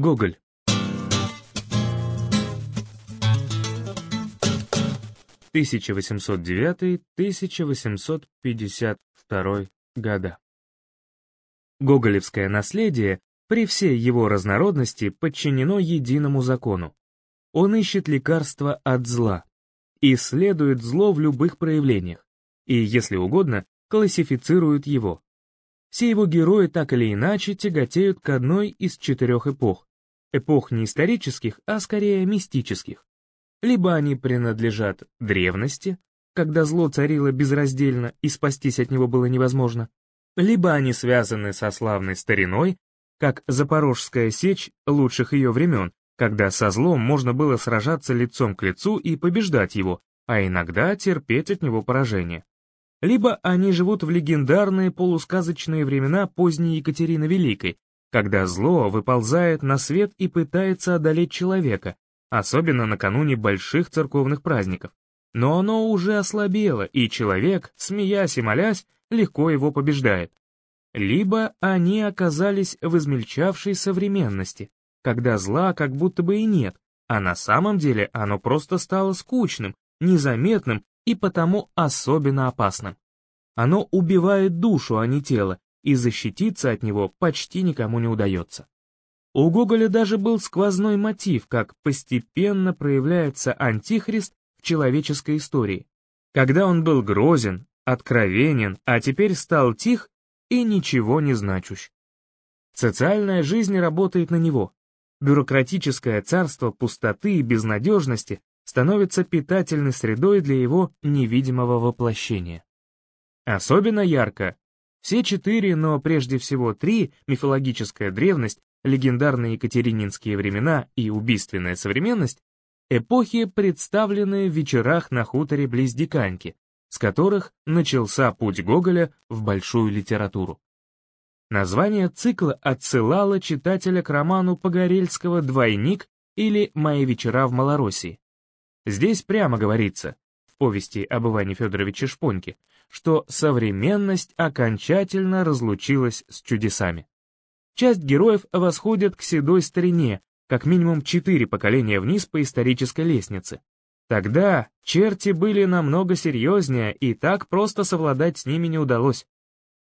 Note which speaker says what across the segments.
Speaker 1: Гоголь. Тысяча восемьсот девятый, тысяча восемьсот пятьдесят второй года. Гоголевское наследие при всей его разнородности подчинено единому закону. Он ищет лекарства от зла, исследует зло в любых проявлениях, и, если угодно, классифицирует его. Все его герои так или иначе тяготеют к одной из четырех эпох. Эпох не исторических, а скорее мистических. Либо они принадлежат древности, когда зло царило безраздельно и спастись от него было невозможно, либо они связаны со славной стариной, как Запорожская сечь лучших ее времен, когда со злом можно было сражаться лицом к лицу и побеждать его, а иногда терпеть от него поражение либо они живут в легендарные полусказочные времена поздней Екатерины Великой, когда зло выползает на свет и пытается одолеть человека, особенно накануне больших церковных праздников. Но оно уже ослабело, и человек, смеясь и молясь, легко его побеждает. Либо они оказались в измельчавшей современности, когда зла как будто бы и нет, а на самом деле оно просто стало скучным, незаметным и потому особенно опасным. Оно убивает душу, а не тело, и защититься от него почти никому не удается. У Гоголя даже был сквозной мотив, как постепенно проявляется антихрист в человеческой истории. Когда он был грозен, откровенен, а теперь стал тих и ничего не значущ. Социальная жизнь работает на него. Бюрократическое царство пустоты и безнадежности становится питательной средой для его невидимого воплощения. Особенно ярко все четыре, но прежде всего три, мифологическая древность, легендарные екатерининские времена и убийственная современность, эпохи, представленные в вечерах на хуторе близ Диканьки, с которых начался путь Гоголя в большую литературу. Название цикла отсылало читателя к роману Погорельского «Двойник» или «Мои вечера в Малороссии». Здесь прямо говорится, в повести об Иване Федоровиче Шпоньке, что современность окончательно разлучилась с чудесами. Часть героев восходят к седой старине, как минимум четыре поколения вниз по исторической лестнице. Тогда черти были намного серьезнее, и так просто совладать с ними не удалось.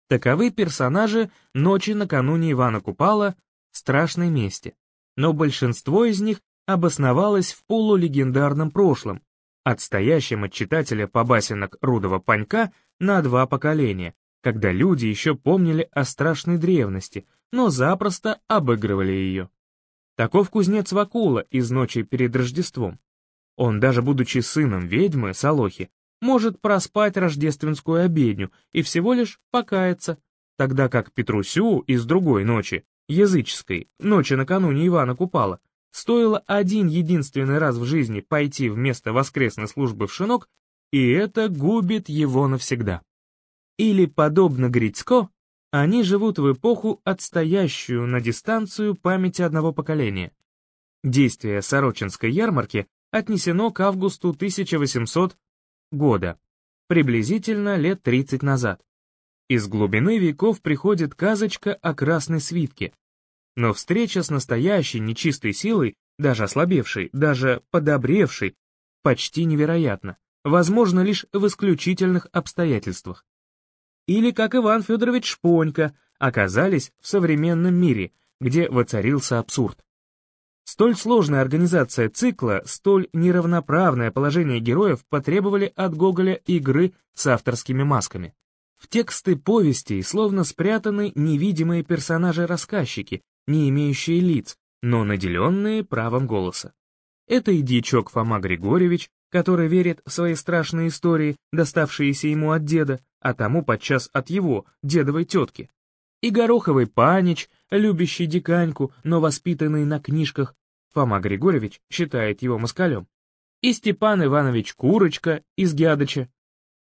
Speaker 1: Таковы персонажи «Ночи накануне Ивана Купала» страшной мести, но большинство из них обосновалось в полулегендарном прошлом, отстоящем от читателя побасенок Рудого Панька на два поколения, когда люди еще помнили о страшной древности, но запросто обыгрывали ее. Таков кузнец Вакула из «Ночи перед Рождеством». Он, даже будучи сыном ведьмы Солохи, может проспать рождественскую обедню и всего лишь покаяться, тогда как Петрусю из другой ночи, языческой, ночи накануне Ивана Купала, Стоило один единственный раз в жизни пойти вместо воскресной службы в шинок, и это губит его навсегда. Или, подобно Грицко, они живут в эпоху, отстоящую на дистанцию памяти одного поколения. Действие Сорочинской ярмарки отнесено к августу 1800 года, приблизительно лет 30 назад. Из глубины веков приходит казочка о красной свитке, но встреча с настоящей нечистой силой, даже ослабевшей, даже подобревшей, почти невероятна, возможно лишь в исключительных обстоятельствах. Или, как Иван Федорович Шпонька, оказались в современном мире, где воцарился абсурд. Столь сложная организация цикла, столь неравноправное положение героев потребовали от Гоголя игры с авторскими масками. В тексты повестей словно спрятаны невидимые персонажи-рассказчики, не имеющие лиц, но наделенные правом голоса. Это и дьячок Фома Григорьевич, который верит в свои страшные истории, доставшиеся ему от деда, а тому подчас от его, дедовой тетки. И Гороховый Панич, любящий диканьку, но воспитанный на книжках, Фома Григорьевич считает его москалем. И Степан Иванович Курочка из Гядыча.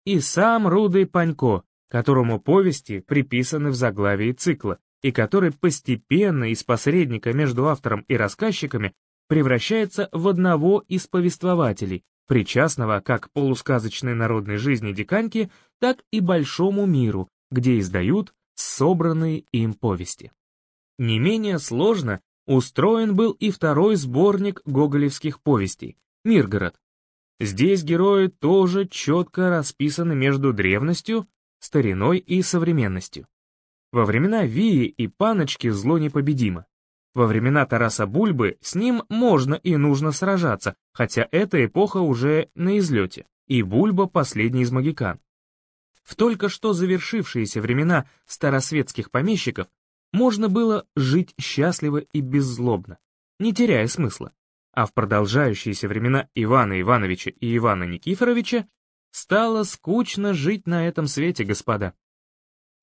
Speaker 1: И сам Рудый Панько, которому повести приписаны в заглавии цикла, и который постепенно из посредника между автором и рассказчиками превращается в одного из повествователей, причастного как полусказочной народной жизни Диканьки, так и большому миру, где издают собранные им повести. Не менее сложно устроен был и второй сборник гоголевских повестей «Миргород». Здесь герои тоже четко расписаны между древностью, стариной и современностью. Во времена Вии и Паночки зло непобедимо. Во времена Тараса Бульбы с ним можно и нужно сражаться, хотя эта эпоха уже на излете, и Бульба последний из магикан. В только что завершившиеся времена старосветских помещиков можно было жить счастливо и беззлобно, не теряя смысла. А в продолжающиеся времена Ивана Ивановича и Ивана Никифоровича стало скучно жить на этом свете, господа.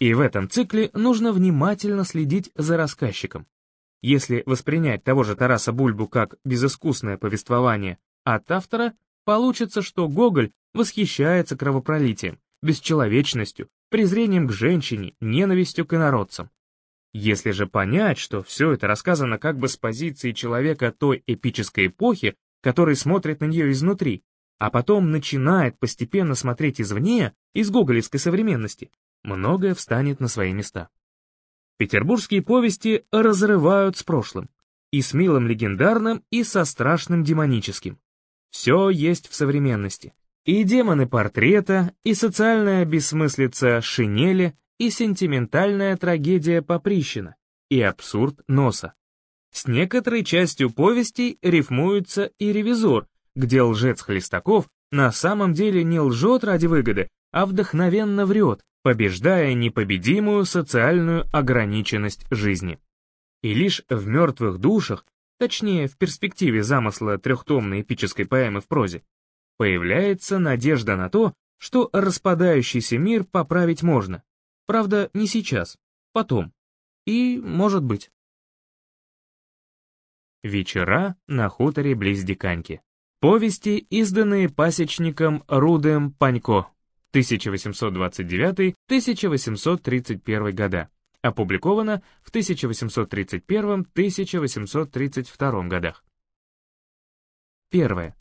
Speaker 1: И в этом цикле нужно внимательно следить за рассказчиком. Если воспринять того же Тараса Бульбу как безыскусное повествование от автора, получится, что Гоголь восхищается кровопролитием, бесчеловечностью, презрением к женщине, ненавистью к инородцам. Если же понять, что все это рассказано как бы с позиции человека той эпической эпохи, который смотрит на нее изнутри, а потом начинает постепенно смотреть извне, из гоголевской современности, многое встанет на свои места. Петербургские повести разрывают с прошлым, и с милым легендарным, и со страшным демоническим. Все есть в современности. И демоны портрета, и социальная бессмыслица шинели, и сентиментальная трагедия Поприщина, и абсурд носа. С некоторой частью повестей рифмуется и ревизор, где лжец Хлестаков на самом деле не лжет ради выгоды, а вдохновенно врет, побеждая непобедимую социальную ограниченность жизни. И лишь в «Мертвых душах», точнее в перспективе замысла трехтомной эпической поэмы в прозе, появляется надежда на то, что распадающийся мир поправить можно. Правда, не сейчас, потом. И, может быть. Вечера на хуторе близ Диканьки. Повести, изданные пасечником Рудем Панько. 1829-1831 года. Опубликовано в 1831-1832 годах. Первое.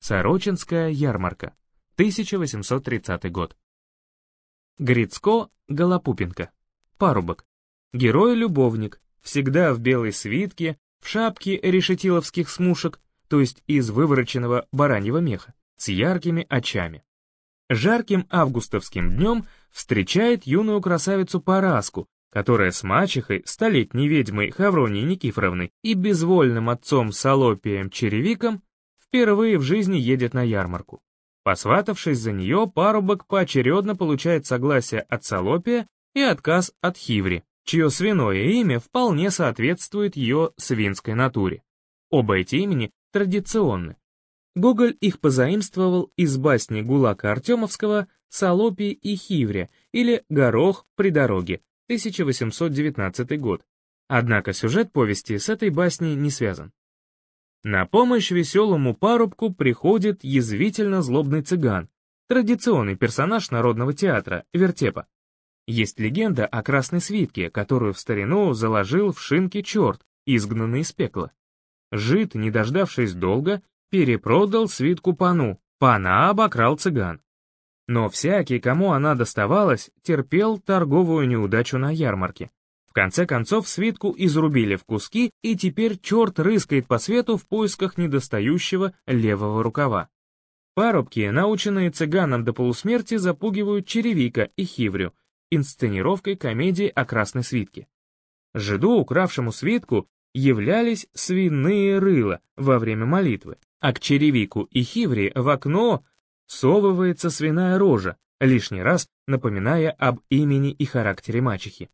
Speaker 1: Сорочинская ярмарка. 1830 год. Грицко Голопупенко. Парубок. Герой-любовник, всегда в белой свитке, в шапке решетиловских смушек, то есть из вывороченного бараньего меха, с яркими очами. Жарким августовским днем встречает юную красавицу Параску, которая с мачехой, столетней ведьмой Хавронией Никифоровной и безвольным отцом Солопием Черевиком впервые в жизни едет на ярмарку. Посватавшись за нее, парубок поочередно получает согласие от Солопия и отказ от Хиври, чье свиное имя вполне соответствует ее свинской натуре. Оба эти имени традиционны, Гоголь их позаимствовал из басни Гулака Артемовского «Солопий и Хивря» или «Горох при дороге» 1819 год. Однако сюжет повести с этой басней не связан. На помощь веселому парубку приходит язвительно злобный цыган, традиционный персонаж народного театра, вертепа. Есть легенда о красной свитке, которую в старину заложил в шинке черт, изгнанный из пекла. Жид, не дождавшись долго, перепродал свитку пану, пана обокрал цыган. Но всякий, кому она доставалась, терпел торговую неудачу на ярмарке. В конце концов свитку изрубили в куски, и теперь черт рыскает по свету в поисках недостающего левого рукава. Парубки, наученные цыганом до полусмерти, запугивают черевика и хиврю, инсценировкой комедии о красной свитке. Жиду, укравшему свитку, являлись свиные рыла во время молитвы, а к черевику и хивре в окно совывается свиная рожа, лишний раз напоминая об имени и характере мачехи.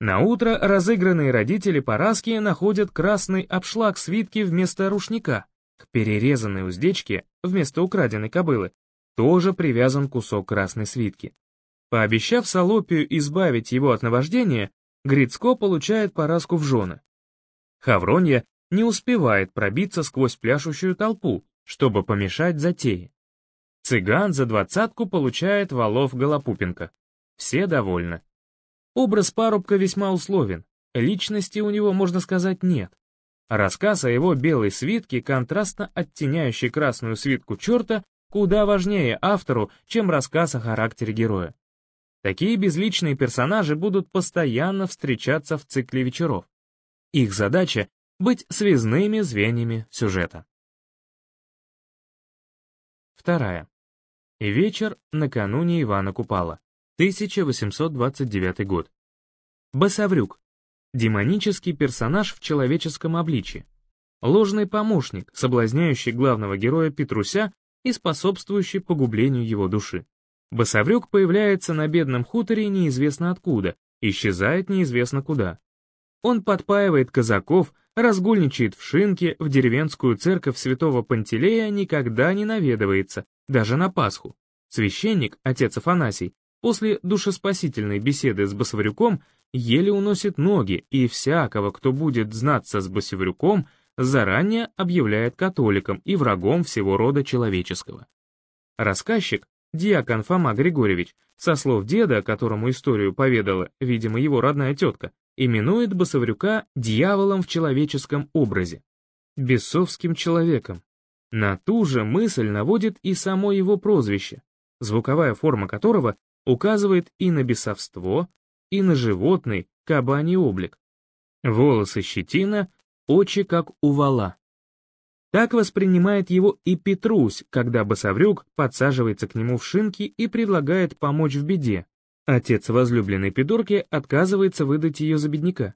Speaker 1: На утро разыгранные родители Параски находят красный обшлаг свитки вместо рушника. К перерезанной уздечке, вместо украденной кобылы, тоже привязан кусок красной свитки. Пообещав Солопию избавить его от наваждения, Грицко получает Параску в жены. Хавронья не успевает пробиться сквозь пляшущую толпу, чтобы помешать затее. Цыган за двадцатку получает валов Голопупенко. Все довольны. Образ парубка весьма условен, личности у него, можно сказать, нет. Рассказ о его белой свитке, контрастно оттеняющий красную свитку черта, куда важнее автору, чем рассказ о характере героя. Такие безличные персонажи будут постоянно встречаться в цикле вечеров. Их задача быть связными звеньями сюжета. Вторая. Вечер накануне Ивана Купала, 1829 год. Басаврюк. Демонический персонаж в человеческом обличье. Ложный помощник, соблазняющий главного героя Петруся и способствующий погублению его души. Басаврюк появляется на бедном хуторе неизвестно откуда, исчезает неизвестно куда. Он подпаивает казаков, разгульничает в шинке, в деревенскую церковь святого Пантелея никогда не наведывается, даже на Пасху. Священник, отец Афанасий, после душеспасительной беседы с Басаврюком еле уносит ноги, и всякого, кто будет знаться с Басаврюком, заранее объявляет католиком и врагом всего рода человеческого. Рассказчик, Диакон Фома Григорьевич, со слов деда, которому историю поведала, видимо, его родная тетка, именует Басаврюка дьяволом в человеческом образе, бесовским человеком. На ту же мысль наводит и само его прозвище, звуковая форма которого указывает и на бесовство, и на животный, кабаний облик. Волосы щетина, очи как у вала. Так воспринимает его и Петрусь, когда Басаврюк подсаживается к нему в шинки и предлагает помочь в беде. Отец возлюбленной Пидорки отказывается выдать ее за бедняка.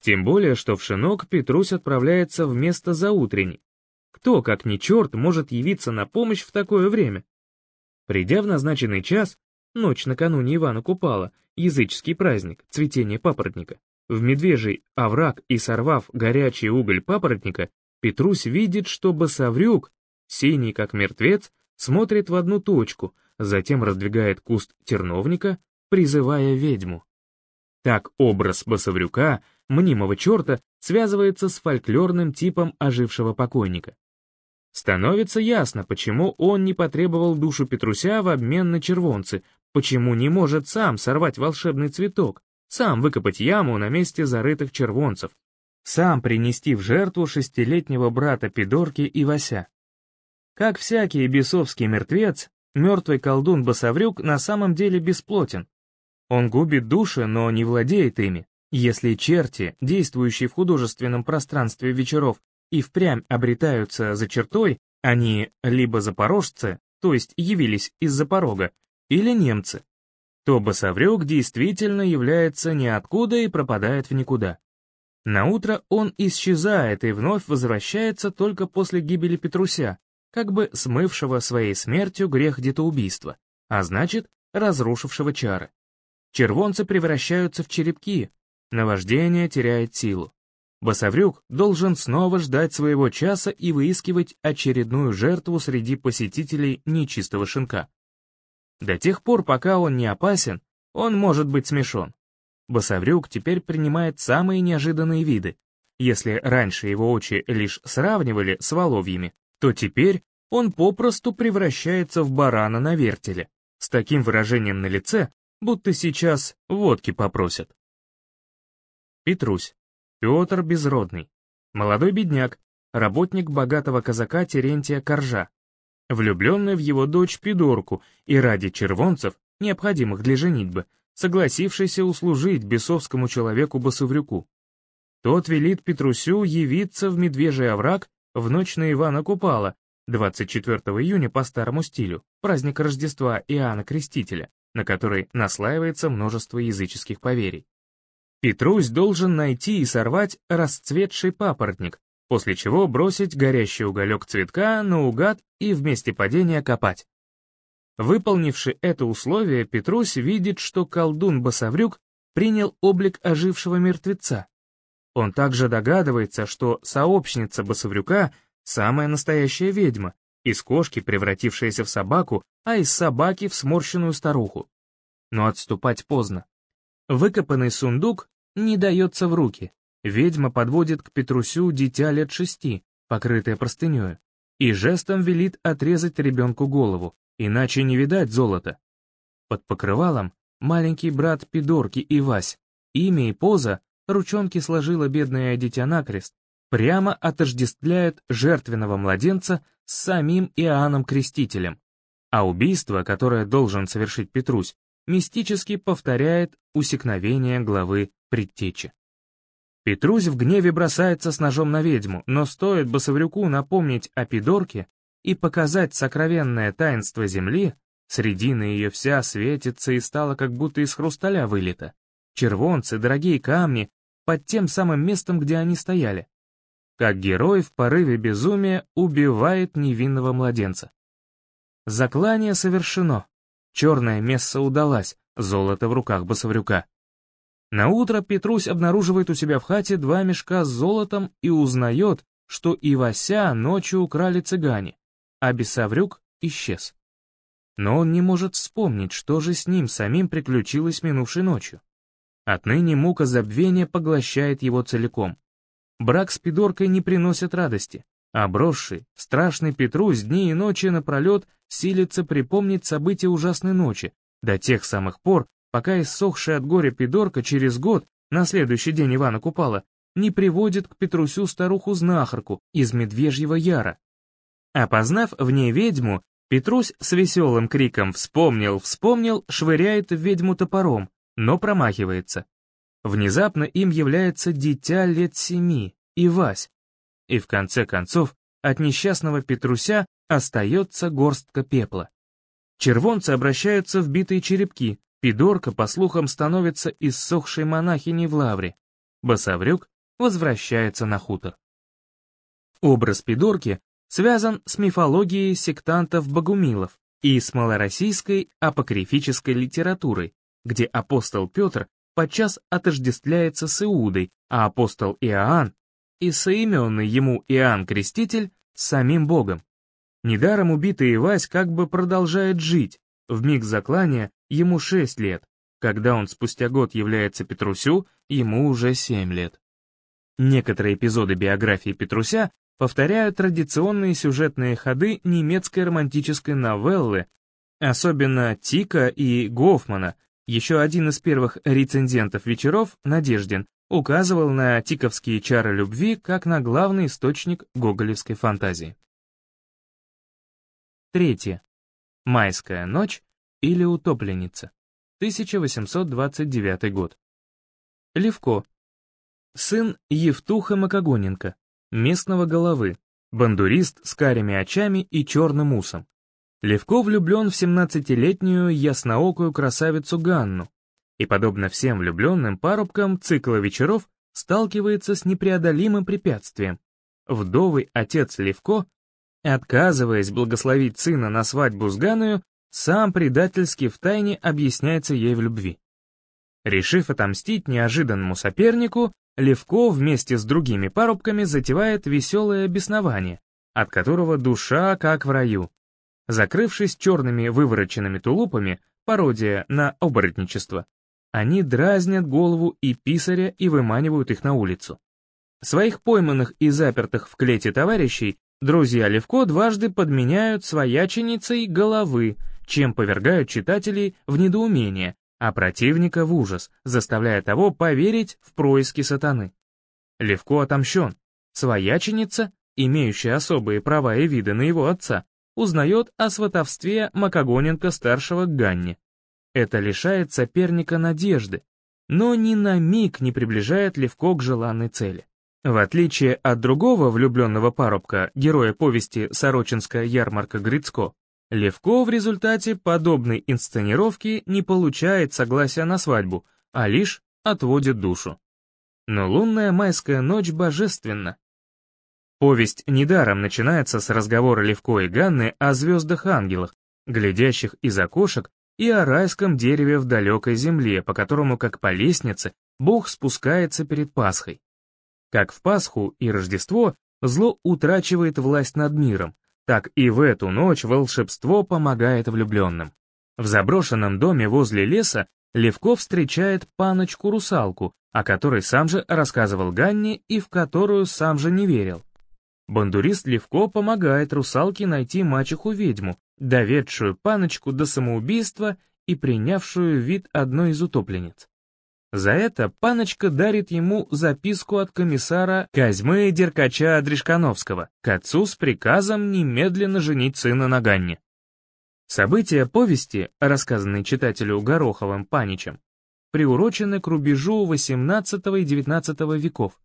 Speaker 1: Тем более, что в шинок Петрусь отправляется вместо заутренней. Кто, как ни черт, может явиться на помощь в такое время? Придя в назначенный час, ночь накануне Ивана Купала, языческий праздник, цветение папоротника, в медвежий овраг и сорвав горячий уголь папоротника, Петрусь видит, что босоврюк, синий как мертвец, смотрит в одну точку, затем раздвигает куст терновника, призывая ведьму. Так образ босоврюка, мнимого черта, связывается с фольклорным типом ожившего покойника. Становится ясно, почему он не потребовал душу Петруся в обмен на червонцы, почему не может сам сорвать волшебный цветок, сам выкопать яму на месте зарытых червонцев, сам принести в жертву шестилетнего брата Пидорки и Вася. Как всякий бесовский мертвец, мертвый колдун Басаврюк на самом деле бесплотен. Он губит души, но не владеет ими. Если черти, действующие в художественном пространстве вечеров, и впрямь обретаются за чертой, они либо запорожцы, то есть явились из-за порога, или немцы, то Басаврюк действительно является ниоткуда и пропадает в никуда. На утро он исчезает и вновь возвращается только после гибели Петруся, как бы смывшего своей смертью грех детоубийства, а значит, разрушившего чары. Червонцы превращаются в черепки, наваждение теряет силу. Басаврюк должен снова ждать своего часа и выискивать очередную жертву среди посетителей нечистого шинка. До тех пор, пока он не опасен, он может быть смешон. Басаврюк теперь принимает самые неожиданные виды. Если раньше его очи лишь сравнивали с воловьями, то теперь он попросту превращается в барана на вертеле, с таким выражением на лице, будто сейчас водки попросят. Петрусь. Петр Безродный. Молодой бедняк, работник богатого казака Терентия Коржа, влюбленный в его дочь Пидорку и ради червонцев, необходимых для женитьбы, согласившийся услужить бесовскому человеку Басаврюку. Тот велит Петрусю явиться в Медвежий овраг в ночь на Ивана Купала, 24 июня по старому стилю, праздник Рождества Иоанна Крестителя, на который наслаивается множество языческих поверий. Петрусь должен найти и сорвать расцветший папоротник, после чего бросить горящий уголек цветка наугад и вместе падения копать. Выполнивши это условие, Петрусь видит, что колдун Басаврюк принял облик ожившего мертвеца. Он также догадывается, что сообщница Басаврюка — самая настоящая ведьма, из кошки, превратившаяся в собаку, а из собаки в сморщенную старуху. Но отступать поздно. Выкопанный сундук не дается в руки. Ведьма подводит к Петрусю дитя лет шести, покрытое простынёю, и жестом велит отрезать ребенку голову, иначе не видать золота. Под покрывалом маленький брат Пидорки и Вась, имя и поза, ручонки сложила бедное дитя накрест, прямо отождествляют жертвенного младенца с самим Иоанном Крестителем, а убийство, которое должен совершить Петрусь, мистически повторяет усекновение главы предтечи. Петрусь в гневе бросается с ножом на ведьму, но стоит Басаврюку напомнить о Пидорке и показать сокровенное таинство земли, средина ее вся светится и стала как будто из хрусталя вылита. Червонцы, дорогие камни, под тем самым местом, где они стояли. Как герой в порыве безумия убивает невинного младенца. Заклание совершено. Черная месса удалась, золото в руках Басаврюка. На утро Петрусь обнаруживает у себя в хате два мешка с золотом и узнает, что Ивася ночью украли цыгане, а Бесаврюк исчез. Но он не может вспомнить, что же с ним самим приключилось минувшей ночью. Отныне мука забвения поглощает его целиком. Брак с Пидоркой не приносит радости, а брошенный, страшный Петрусь дни и ночи напролет силится припомнить события ужасной ночи, до тех самых пор, пока иссохшая от горя пидорка через год, на следующий день Ивана Купала, не приводит к Петрусю старуху-знахарку из Медвежьего Яра. Опознав в ней ведьму, Петрусь с веселым криком «Вспомнил, вспомнил!» швыряет в ведьму топором, но промахивается. Внезапно им является дитя лет семи, Ивась. И в конце концов от несчастного Петруся остается горстка пепла. Червонцы обращаются в битые черепки, Пидорка, по слухам, становится иссохшей монахиней в лавре. Басаврюк возвращается на хутор. Образ Пидорки связан с мифологией сектантов-богумилов и с малороссийской апокрифической литературой, где апостол Петр подчас отождествляется с Иудой, а апостол Иоанн и соименный ему Иоанн Креститель самим Богом. Недаром убитый Ивась как бы продолжает жить, в миг заклания ему 6 лет. Когда он спустя год является Петрусю, ему уже 7 лет. Некоторые эпизоды биографии Петруся повторяют традиционные сюжетные ходы немецкой романтической новеллы, особенно Тика и Гофмана. Еще один из первых рецензентов вечеров, Надеждин, указывал на тиковские чары любви как на главный источник гоголевской фантазии. Третье. Майская ночь или утопленница. 1829 год. Левко. Сын Евтуха Макогоненко, местного головы, бандурист с карими очами и черным усом. Левко влюблен в 17-летнюю ясноокую красавицу Ганну, и, подобно всем влюбленным парубкам цикла вечеров, сталкивается с непреодолимым препятствием. Вдовый отец Левко, отказываясь благословить сына на свадьбу с Ганною, сам предательски втайне объясняется ей в любви. Решив отомстить неожиданному сопернику, Левко вместе с другими парубками затевает веселое беснование, от которого душа как в раю. Закрывшись черными вывороченными тулупами, пародия на оборотничество, они дразнят голову и писаря и выманивают их на улицу. Своих пойманных и запертых в клете товарищей друзья Левко дважды подменяют свояченицей головы, чем повергают читателей в недоумение, а противника в ужас, заставляя того поверить в происки сатаны. Левко отомщен. Свояченица, имеющая особые права и виды на его отца, узнает о сватовстве Макогоненко-старшего к Ганне. Это лишает соперника надежды, но ни на миг не приближает Левко к желанной цели. В отличие от другого влюбленного парубка, героя повести «Сорочинская ярмарка Грицко», Левко в результате подобной инсценировки не получает согласия на свадьбу, а лишь отводит душу. Но лунная майская ночь божественна. Повесть недаром начинается с разговора Левко и Ганны о звездах-ангелах, глядящих из окошек, и о райском дереве в далекой земле, по которому, как по лестнице, Бог спускается перед Пасхой. Как в Пасху и Рождество, зло утрачивает власть над миром, так и в эту ночь волшебство помогает влюбленным. В заброшенном доме возле леса Левков встречает паночку-русалку, о которой сам же рассказывал Ганне и в которую сам же не верил. Бандурист Левко помогает русалке найти мачеху-ведьму, доведшую паночку до самоубийства и принявшую вид одной из утопленниц. За это паночка дарит ему записку от комиссара Козьмы Деркача Дришкановского к отцу с приказом немедленно женить сына на Ганне. События повести, рассказанные читателю Гороховым Паничем, приурочены к рубежу XVIII и XIX веков.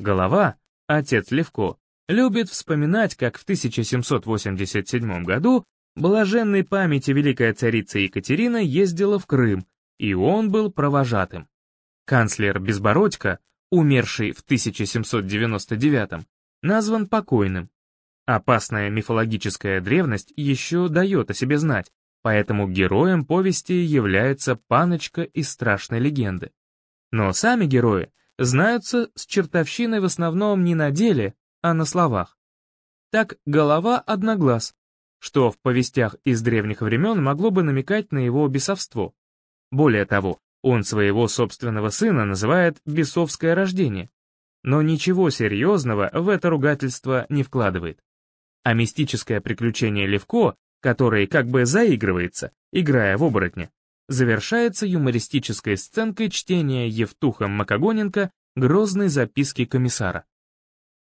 Speaker 1: Голова, отец Левко, любит вспоминать, как в 1787 году блаженной памяти великая царица Екатерина ездила в Крым, и он был провожатым. Канцлер Безбородько, умерший в 1799 назван покойным. Опасная мифологическая древность еще дает о себе знать, поэтому героем повести является паночка из страшной легенды. Но сами герои знаются с чертовщиной в основном не на деле, а на словах. Так голова одноглаз, что в повестях из древних времен могло бы намекать на его бесовство. Более того, он своего собственного сына называет «бесовское рождение», но ничего серьезного в это ругательство не вкладывает. А мистическое приключение Левко, которое как бы заигрывается, играя в оборотня, завершается юмористической сценкой чтения Евтухом Макогоненко «Грозной записки комиссара».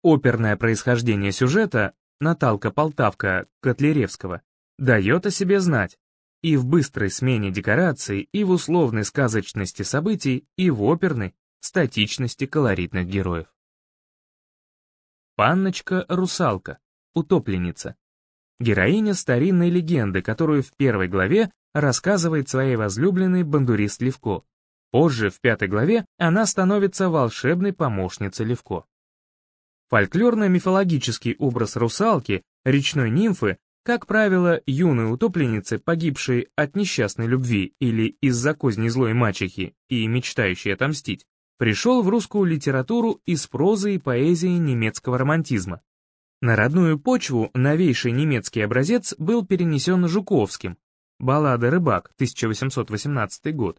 Speaker 1: Оперное происхождение сюжета Наталка-Полтавка Котляревского дает о себе знать, и в быстрой смене декораций, и в условной сказочности событий, и в оперной статичности колоритных героев. Панночка-русалка, утопленница. Героиня старинной легенды, которую в первой главе рассказывает своей возлюбленной бандурист Левко. Позже, в пятой главе, она становится волшебной помощницей Левко. Фольклорно-мифологический образ русалки, речной нимфы, как правило, юные утопленницы, погибшие от несчастной любви или из-за козни злой мачехи и мечтающие отомстить, пришел в русскую литературу из прозы и поэзии немецкого романтизма. На родную почву новейший немецкий образец был перенесен Жуковским, баллада «Рыбак» 1818 год,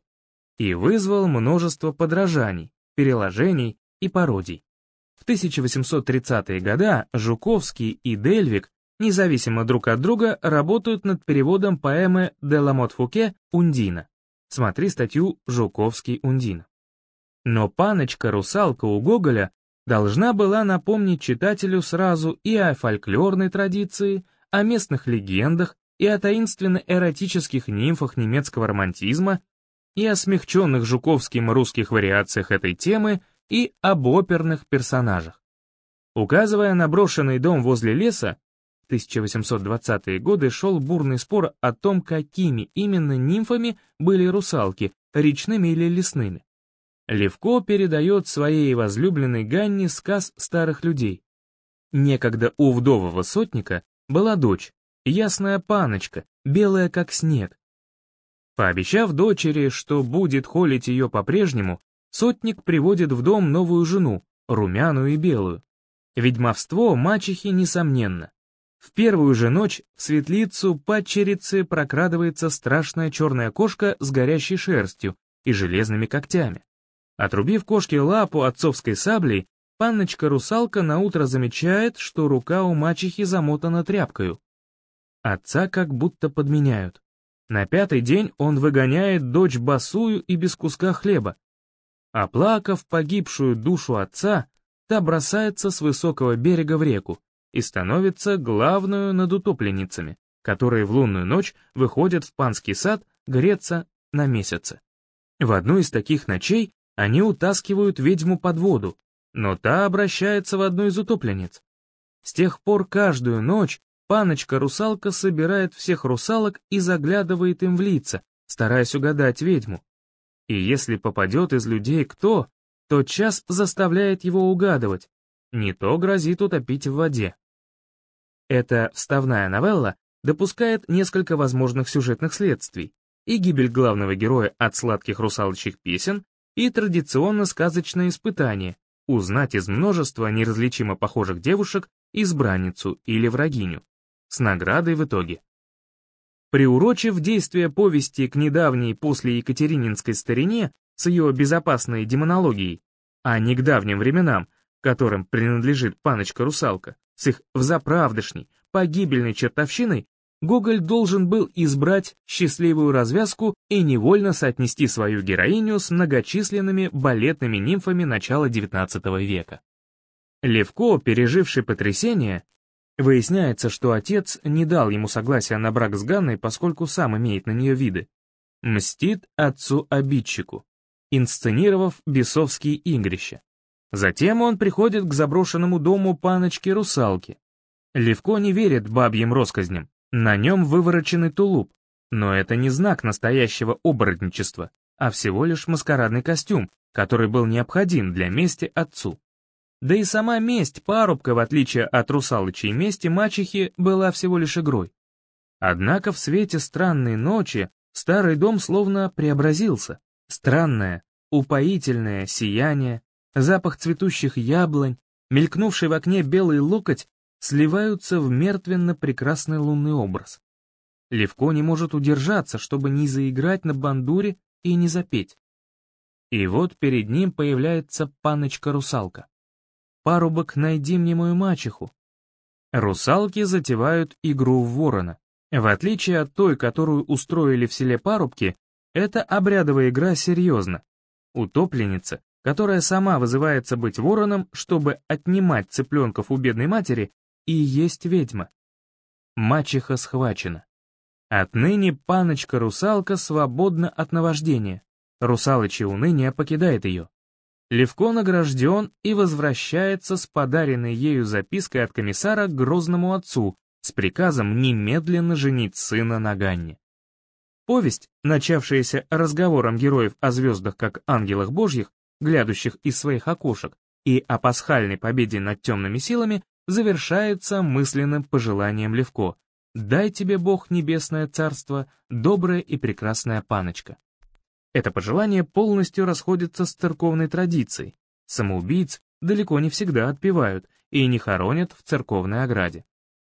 Speaker 1: и вызвал множество подражаний, переложений и пародий. В 1830-е годы Жуковский и Дельвик независимо друг от друга работают над переводом поэмы «Де Ламот Фуке» «Ундина». Смотри статью «Жуковский Ундина». Но паночка-русалка у Гоголя должна была напомнить читателю сразу и о фольклорной традиции, о местных легендах, и о таинственно-эротических нимфах немецкого романтизма, и о смягченных Жуковским русских вариациях этой темы, и об оперных персонажах. Указывая на брошенный дом возле леса, 1820-е годы шел бурный спор о том, какими именно нимфами были русалки, речными или лесными. Левко передает своей возлюбленной Ганне сказ старых людей. Некогда у вдового сотника была дочь, ясная паночка, белая как снег. Пообещав дочери, что будет холить ее по-прежнему, сотник приводит в дом новую жену, румяную и белую. Ведьмовство мачехи несомненно. В первую же ночь в светлицу падчерицы прокрадывается страшная черная кошка с горящей шерстью и железными когтями. Отрубив кошке лапу отцовской саблей, панночка-русалка наутро замечает, что рука у мачехи замотана тряпкою. Отца как будто подменяют. На пятый день он выгоняет дочь босую и без куска хлеба. Оплакав погибшую душу отца, та бросается с высокого берега в реку, и становится главную над утопленницами, которые в лунную ночь выходят в панский сад греться на месяце. В одну из таких ночей они утаскивают ведьму под воду, но та обращается в одну из утопленниц. С тех пор каждую ночь паночка-русалка собирает всех русалок и заглядывает им в лица, стараясь угадать ведьму. И если попадет из людей кто, то час заставляет его угадывать, не то грозит утопить в воде. Эта вставная новелла допускает несколько возможных сюжетных следствий, и гибель главного героя от сладких русалочьих песен, и традиционно сказочное испытание — узнать из множества неразличимо похожих девушек избранницу или врагиню, с наградой в итоге. Приурочив действие повести к недавней после Екатерининской старине с ее безопасной демонологией, а не к давним временам, которым принадлежит паночка-русалка, с их взаправдышней, погибельной чертовщиной, Гоголь должен был избрать счастливую развязку и невольно соотнести свою героиню с многочисленными балетными нимфами начала XIX века. Левко, переживший потрясение, выясняется, что отец не дал ему согласия на брак с Ганной, поскольку сам имеет на нее виды, мстит отцу-обидчику, инсценировав бесовские игрища. Затем он приходит к заброшенному дому паночки-русалки. Левко не верит бабьим россказням, на нем вывороченный тулуп, но это не знак настоящего оборотничества, а всего лишь маскарадный костюм, который был необходим для мести отцу. Да и сама месть парубка, в отличие от русалочей мести мачехи, была всего лишь игрой. Однако в свете странной ночи старый дом словно преобразился. Странное, упоительное сияние, запах цветущих яблонь, мелькнувший в окне белый локоть сливаются в мертвенно-прекрасный лунный образ. Левко не может удержаться, чтобы не заиграть на бандуре и не запеть. И вот перед ним появляется паночка-русалка. «Парубок, найди мне мою мачеху». Русалки затевают игру в ворона. В отличие от той, которую устроили в селе парубки, эта обрядовая игра серьезна. Утопленница, которая сама вызывается быть вороном, чтобы отнимать цыпленков у бедной матери, и есть ведьма. Мачеха схвачена. Отныне паночка-русалка свободна от наваждения. Русалочье уныние покидает ее. Левко награжден и возвращается с подаренной ею запиской от комиссара к грозному отцу с приказом немедленно женить сына на Ганне. Повесть, начавшаяся разговором героев о звездах как ангелах божьих, глядущих из своих окошек, и о пасхальной победе над темными силами, завершается мысленным пожеланием Левко «Дай тебе Бог небесное царство, добрая и прекрасная паночка». Это пожелание полностью расходится с церковной традицией. Самоубийц далеко не всегда отпевают и не хоронят в церковной ограде.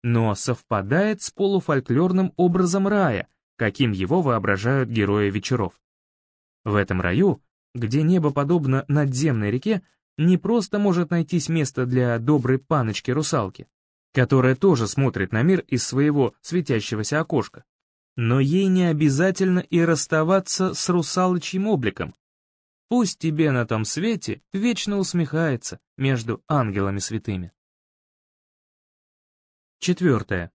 Speaker 1: Но совпадает с полуфольклорным образом рая, каким его воображают герои вечеров. В этом раю, где небо подобно надземной реке, не просто может найтись место для доброй паночки-русалки, которая тоже смотрит на мир из своего светящегося окошка. Но ей не обязательно и расставаться с русалочьим обликом. Пусть тебе на том свете вечно усмехается между ангелами святыми. Четвертое.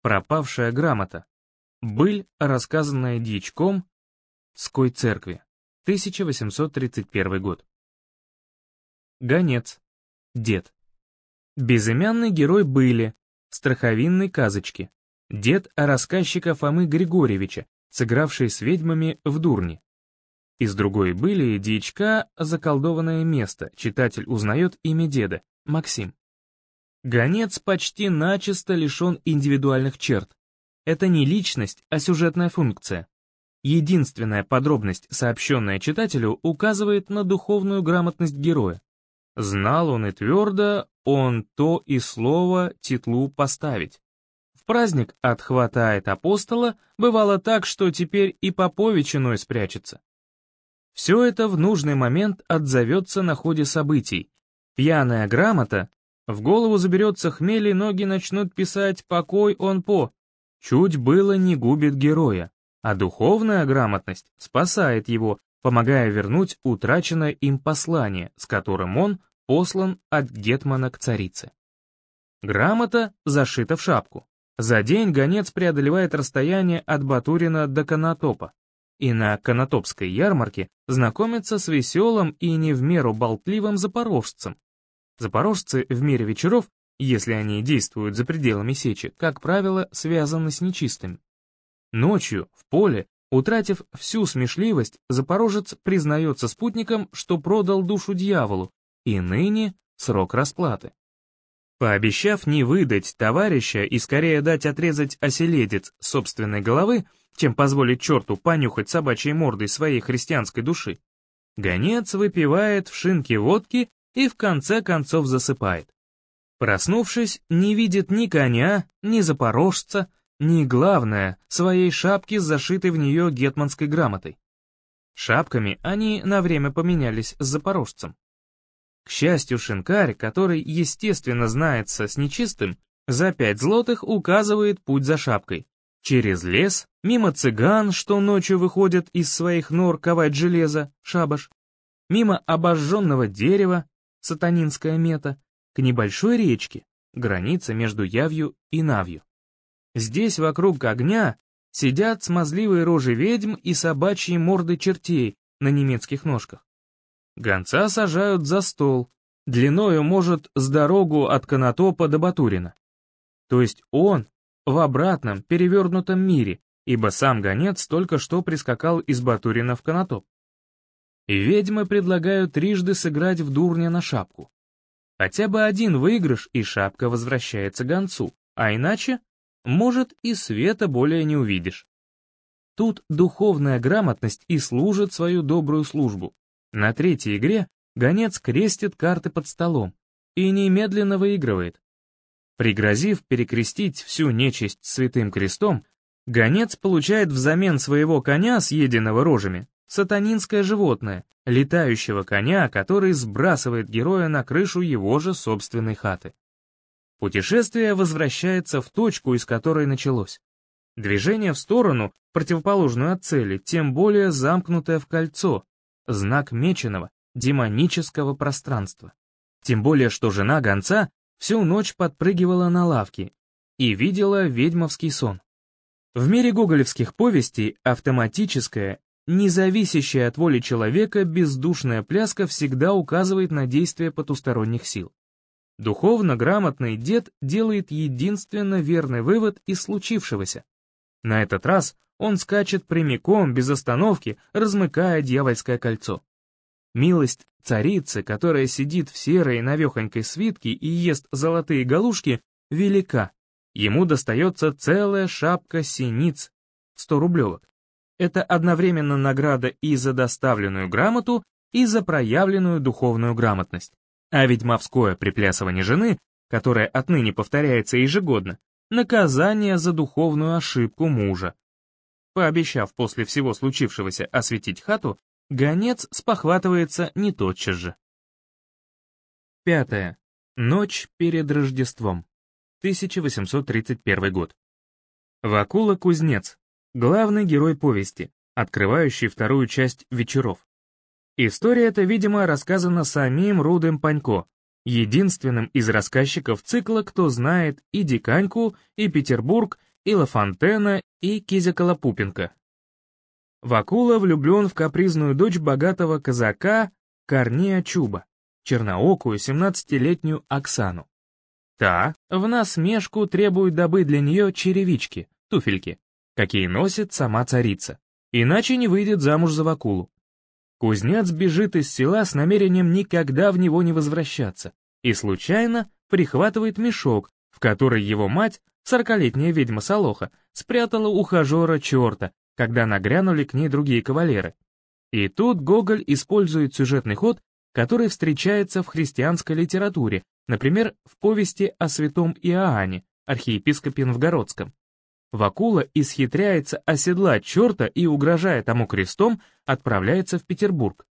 Speaker 1: Пропавшая грамота. Быль, рассказанная дьячком Ской церкви. 1831 год. Гонец. Дед. Безымянный герой были, страховинной казочки. Дед рассказчика Фомы Григорьевича, сыгравший с ведьмами в Дурне. Из другой были дьячка «Заколдованное место», читатель узнает имя деда, Максим. Гонец почти начисто лишен индивидуальных черт. Это не личность, а сюжетная функция. Единственная подробность, сообщенная читателю, указывает на духовную грамотность героя. Знал он и твердо, он то и слово титлу поставить. Праздник отхватает апостола, бывало так, что теперь и Попович иной спрячется. Все это в нужный момент отзовется на ходе событий. Пьяная грамота, в голову заберется хмель и ноги начнут писать «покой он по». Чуть было не губит героя, а духовная грамотность спасает его, помогая вернуть утраченное им послание, с которым он послан от Гетмана к царице. Грамота зашита в шапку. За день гонец преодолевает расстояние от Батурина до Конотопа. И на Конотопской ярмарке знакомится с веселым и не в меру болтливым запорожцем. Запорожцы в мире вечеров, если они действуют за пределами сечи, как правило, связаны с нечистыми. Ночью, в поле, Утратив всю смешливость, Запорожец признается спутникам, что продал душу дьяволу, и ныне срок расплаты. Пообещав не выдать товарища и скорее дать отрезать оселедец собственной головы, чем позволить черту понюхать собачьей мордой своей христианской души, гонец выпивает в шинке водки и в конце концов засыпает. Проснувшись, не видит ни коня, ни запорожца, не главное, своей шапки зашитой в нее гетманской грамотой. Шапками они на время поменялись с запорожцем. К счастью, шинкарь, который, естественно, знается с нечистым, за пять злотых указывает путь за шапкой. Через лес, мимо цыган, что ночью выходят из своих нор ковать железо, шабаш, мимо обожженного дерева, сатанинская мета, к небольшой речке, граница между Явью и Навью. Здесь вокруг огня сидят смазливые рожи ведьм и собачьи морды чертей, на немецких ножках. Гонца сажают за стол, длиною, может, с дорогу от Конотопа до Батурина. То есть он в обратном, перевернутом мире, ибо сам гонец только что прискакал из Батурина в Конотоп. И ведьмы предлагают трижды сыграть в дурня на шапку. Хотя бы один выигрыш, и шапка возвращается гонцу, а иначе, может, и света более не увидишь. Тут духовная грамотность и служит свою добрую службу. На третьей игре гонец крестит карты под столом и немедленно выигрывает. Пригрозив перекрестить всю нечисть святым крестом, гонец получает взамен своего коня, съеденного рожами, сатанинское животное, летающего коня, который сбрасывает героя на крышу его же собственной хаты. Путешествие возвращается в точку, из которой началось. Движение в сторону, противоположную от цели, тем более замкнутое в кольцо, знак меченого, демонического пространства. Тем более, что жена гонца всю ночь подпрыгивала на лавке и видела ведьмовский сон. В мире гоголевских повестей автоматическая, независящая от воли человека бездушная пляска всегда указывает на действие потусторонних сил. Духовно грамотный дед делает единственно верный вывод из случившегося. На этот раз он скачет прямиком, без остановки, размыкая дьявольское кольцо. Милость царицы, которая сидит в серой навехонькой свитке и ест золотые галушки, велика. Ему достается целая шапка синиц, 100 рублевок. Это одновременно награда и за доставленную грамоту, и за проявленную духовную грамотность. А ведьмовское приплясывание жены, которое отныне повторяется ежегодно, наказание за духовную ошибку мужа. Пообещав после всего случившегося осветить хату, Гонец спохватывается не тотчас же. Пятое. Ночь перед Рождеством. 1831 год. Вакула-кузнец. Главный герой повести, открывающий вторую часть «Вечеров». История эта, видимо, рассказана самим Рудым Панько, единственным из рассказчиков цикла, кто знает и Диканьку, и Петербург, и Лафонтена, и Кизя Колопупенко. Вакула влюблен в капризную дочь богатого казака Корнея Чуба, черноокую 17-летнюю Оксану. Та в насмешку требует добыть для нее черевички, туфельки, какие носит сама царица, иначе не выйдет замуж за Вакулу. Кузнец бежит из села с намерением никогда в него не возвращаться и случайно прихватывает мешок, в который его мать, сорокалетняя ведьма Солоха, спрятала ухажера черта, когда нагрянули к ней другие кавалеры. И тут Гоголь использует сюжетный ход, который встречается в христианской литературе, например, в повести о святом Иоанне, архиепископе Новгородском. Вакула исхитряется оседлать черта и, угрожая тому крестом, отправляется в Петербург.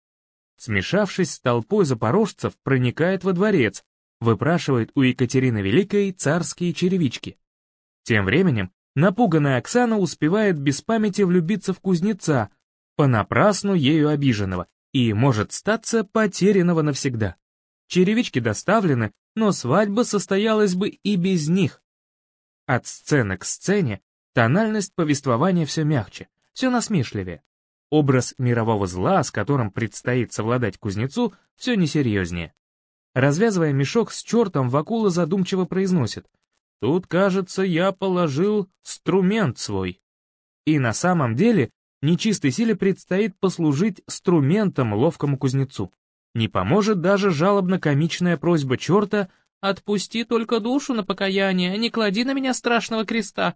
Speaker 1: Смешавшись с толпой запорожцев, проникает во дворец, выпрашивает у Екатерины Великой царские черевички. Тем временем Напуганная Оксана успевает без памяти влюбиться в кузнеца, понапрасну ею обиженного, и может статься потерянного навсегда. Черевички доставлены, но свадьба состоялась бы и без них. От сцены к сцене тональность повествования все мягче, все насмешливее. Образ мирового зла, с которым предстоит совладать кузнецу, все несерьезнее. Развязывая мешок с чертом, Вакула задумчиво произносит — Тут, кажется, я положил струмент свой. И на самом деле нечистой силе предстоит послужить струментом ловкому кузнецу. Не поможет даже жалобно-комичная просьба черта «Отпусти только душу на покаяние, не клади на меня страшного креста».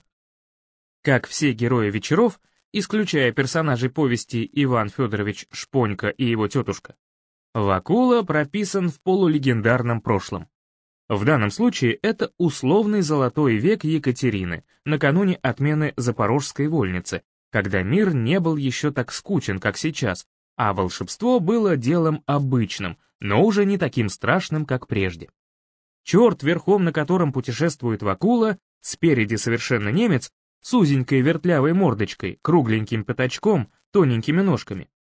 Speaker 1: Как все герои вечеров, исключая персонажей повести Иван Федорович Шпонька и его тетушка, Вакула прописан в полулегендарном прошлом. В данном случае это условный золотой век Екатерины, накануне отмены Запорожской вольницы, когда мир не был еще так скучен, как сейчас, а волшебство было делом обычным, но уже не таким страшным, как прежде. Черт, верхом на котором путешествует Вакула, спереди совершенно немец, с узенькой вертлявой мордочкой, кругленьким пятачком, тоненькими ножками.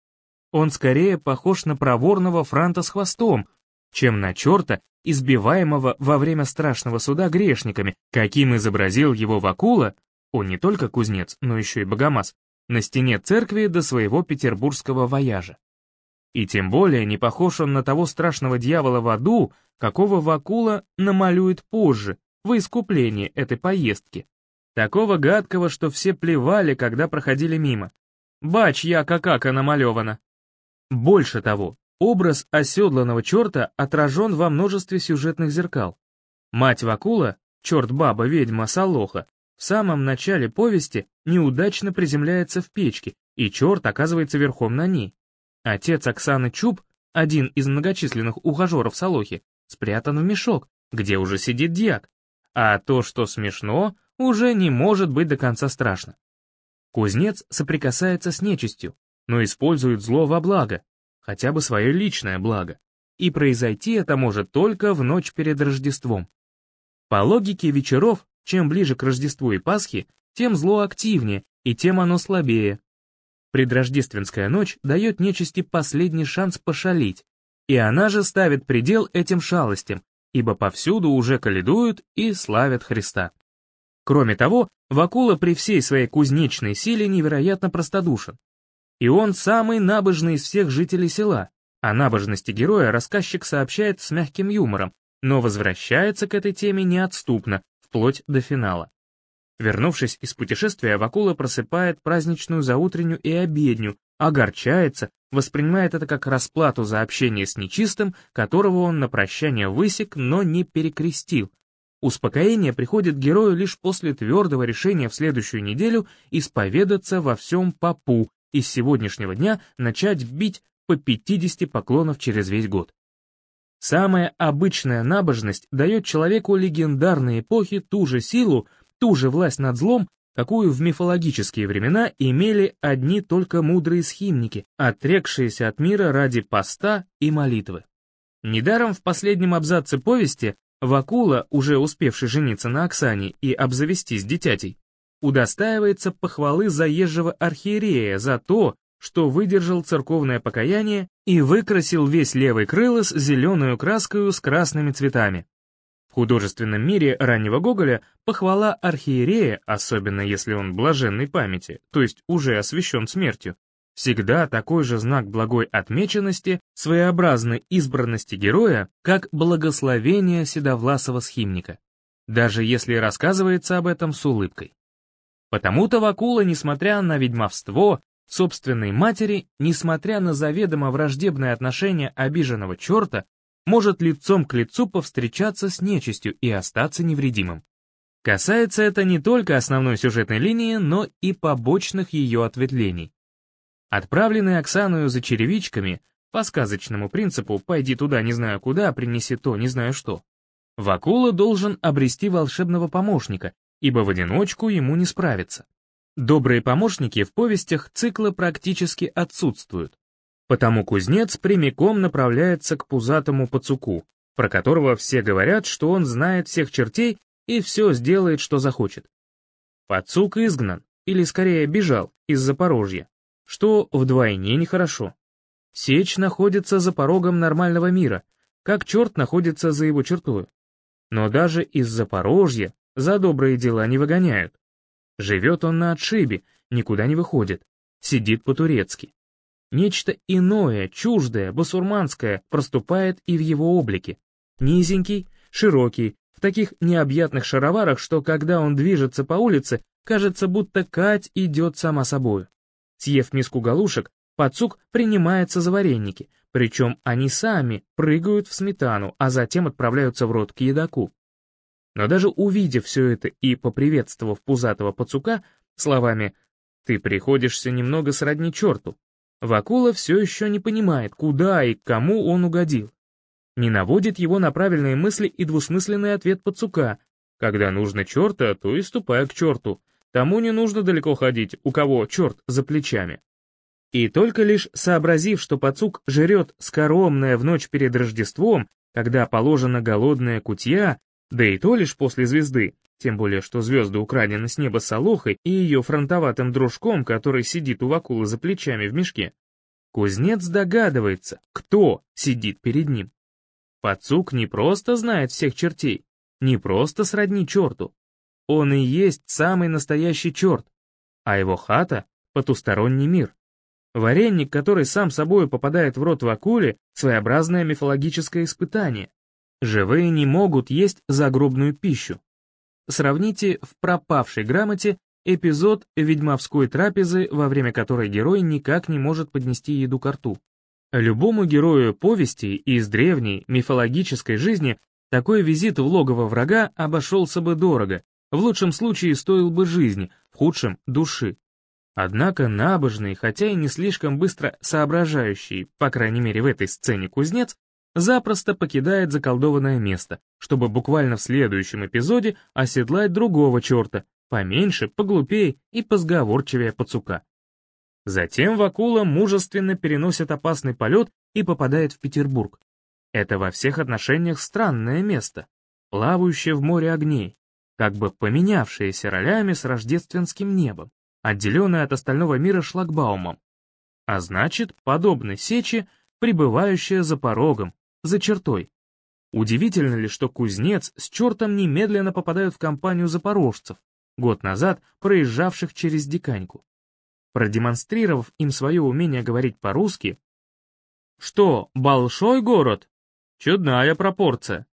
Speaker 1: Он скорее похож на проворного франта с хвостом, чем на черта, избиваемого во время страшного суда грешниками, каким изобразил его Вакула, он не только кузнец, но еще и богомаз, на стене церкви до своего петербургского вояжа. И тем более не похож он на того страшного дьявола в аду, какого Вакула намалюет позже, во искупление этой поездки. Такого гадкого, что все плевали, когда проходили мимо. Бач, я какака намалевана. Больше того, образ оседланного черта отражен во множестве сюжетных зеркал. Мать Вакула, черт-баба-ведьма Салоха, в самом начале повести неудачно приземляется в печке, и черт оказывается верхом на ней. Отец Оксаны Чуб, один из многочисленных ухажеров Салохи, спрятан в мешок, где уже сидит дьяк. А то, что смешно, уже не может быть до конца страшно. Кузнец соприкасается с нечистью, но использует зло во благо, хотя бы свое личное благо. И произойти это может только в ночь перед Рождеством. По логике вечеров, чем ближе к Рождеству и Пасхе, тем зло активнее, и тем оно слабее. Предрождественская ночь дает нечисти последний шанс пошалить, и она же ставит предел этим шалостям, ибо повсюду уже каледуют и славят Христа. Кроме того, Вакула при всей своей кузнечной силе невероятно простодушен. И он самый набожный из всех жителей села. О набожности героя рассказчик сообщает с мягким юмором, но возвращается к этой теме неотступно, вплоть до финала. Вернувшись из путешествия, Вакула просыпает праздничную заутреннюю и обедню, огорчается, воспринимает это как расплату за общение с нечистым, которого он на прощание высек, но не перекрестил, Успокоение приходит герою лишь после твердого решения в следующую неделю исповедаться во всем попу и с сегодняшнего дня начать вбить по 50 поклонов через весь год. Самая обычная набожность дает человеку легендарной эпохи ту же силу, ту же власть над злом, какую в мифологические времена имели одни только мудрые схимники, отрекшиеся от мира ради поста и молитвы. Недаром в последнем абзаце повести Вакула, уже успевший жениться на Оксане и обзавестись дитятей, удостаивается похвалы заезжего архиерея за то, что выдержал церковное покаяние и выкрасил весь левый крылос зеленую краскою с красными цветами. В художественном мире раннего Гоголя похвала архиерея, особенно если он блаженной памяти, то есть уже освящен смертью, Всегда такой же знак благой отмеченности, своеобразной избранности героя, как благословение седовласого схимника, даже если рассказывается об этом с улыбкой. Потому-то Вакула, несмотря на ведьмовство, собственной матери, несмотря на заведомо враждебное отношение обиженного черта, может лицом к лицу повстречаться с нечистью и остаться невредимым. Касается это не только основной сюжетной линии, но и побочных ее ответвлений. Отправленный Оксаную за черевичками, по сказочному принципу «пойди туда не знаю куда, принеси то не знаю что», Вакула должен обрести волшебного помощника, ибо в одиночку ему не справиться. Добрые помощники в повестях цикла практически отсутствуют. Потому кузнец прямиком направляется к пузатому пацуку, про которого все говорят, что он знает всех чертей и все сделает, что захочет. Пацук изгнан, или скорее бежал, из Запорожья, что вдвойне нехорошо. Сечь находится за порогом нормального мира, как черт находится за его чертою. Но даже из Запорожья за добрые дела не выгоняют. Живет он на отшибе, никуда не выходит, сидит по-турецки. Нечто иное, чуждое, басурманское проступает и в его облике. Низенький, широкий, в таких необъятных шароварах, что когда он движется по улице, кажется, будто Кать идет сама собою. Съев миску галушек, пацук принимается за вареники, причем они сами прыгают в сметану, а затем отправляются в рот к едоку. Но даже увидев все это и поприветствовав пузатого пацука словами «ты приходишься немного сродни черту», Вакула все еще не понимает, куда и кому он угодил. Не наводит его на правильные мысли и двусмысленный ответ пацука «когда нужно черта, то и ступай к черту», Тому не нужно далеко ходить, у кого черт за плечами. И только лишь сообразив, что пацук жрет скоромное в ночь перед Рождеством, когда положена голодная кутья, да и то лишь после звезды, тем более что звезды украдены с неба Солохой и ее фронтоватым дружком, который сидит у Вакулы за плечами в мешке, кузнец догадывается, кто сидит перед ним. Пацук не просто знает всех чертей, не просто сродни черту, он и есть самый настоящий черт, а его хата — потусторонний мир. Вареник, который сам собой попадает в рот в акуле, своеобразное мифологическое испытание. Живые не могут есть загробную пищу. Сравните в пропавшей грамоте эпизод ведьмовской трапезы, во время которой герой никак не может поднести еду к рту. Любому герою повести из древней мифологической жизни такой визит в логово врага обошелся бы дорого, в лучшем случае стоил бы жизни, в худшем — души. Однако набожный, хотя и не слишком быстро соображающий, по крайней мере в этой сцене кузнец, запросто покидает заколдованное место, чтобы буквально в следующем эпизоде оседлать другого черта, поменьше, поглупее и позговорчивее пацука. Затем Вакула мужественно переносит опасный полет и попадает в Петербург. Это во всех отношениях странное место, плавающее в море огней, как бы поменявшееся ролями с рождественским небом отделенная от остального мира шлагбаумом, а значит, подобно сече, пребывающая за порогом, за чертой. Удивительно ли, что кузнец с чертом немедленно попадают в компанию запорожцев, год назад проезжавших через Диканьку. Продемонстрировав им свое умение говорить по-русски, «Что, большой город? Чудная пропорция».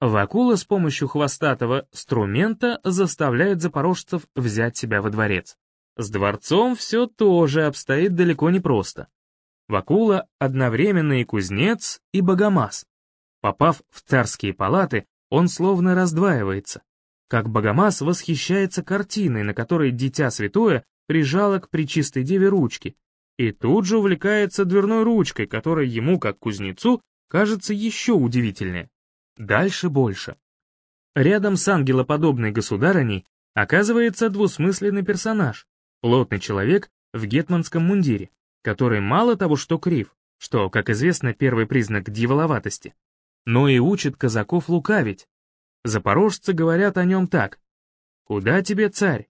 Speaker 1: Вакула с помощью хвостатого струмента заставляет запорожцев взять себя во дворец. С дворцом все тоже обстоит далеко не просто. Вакула одновременно и кузнец, и богомаз. Попав в царские палаты, он словно раздваивается. Как богомаз восхищается картиной, на которой дитя святое прижало к причистой деве ручки, и тут же увлекается дверной ручкой, которая ему, как кузнецу, кажется еще удивительнее. Дальше больше. Рядом с ангелоподобной государыней оказывается двусмысленный персонаж, Плотный человек в гетманском мундире, который мало того, что крив, что, как известно, первый признак дьяволоватости, но и учит казаков лукавить. Запорожцы говорят о нем так. «Куда тебе, царь?»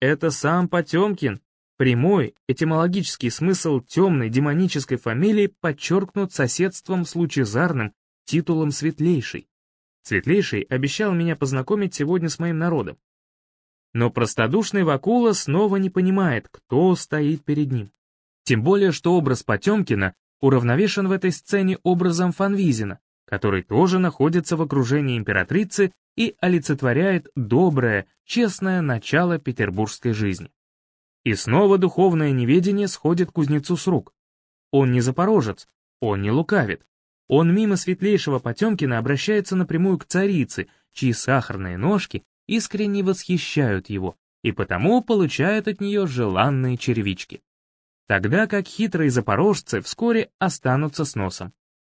Speaker 1: Это сам Потемкин. Прямой, этимологический смысл темной демонической фамилии подчеркнут соседством с лучезарным титулом «Светлейший». Светлейший обещал меня познакомить сегодня с моим народом. Но простодушный Вакула снова не понимает, кто стоит перед ним. Тем более, что образ Потемкина уравновешен в этой сцене образом Фанвизина, который тоже находится в окружении императрицы и олицетворяет доброе, честное начало петербургской жизни. И снова духовное неведение сходит кузнецу с рук. Он не запорожец, он не лукавит. Он мимо светлейшего Потемкина обращается напрямую к царице, чьи сахарные ножки искренне восхищают его и потому получают от нее желанные червички. Тогда как хитрые запорожцы вскоре останутся с носом.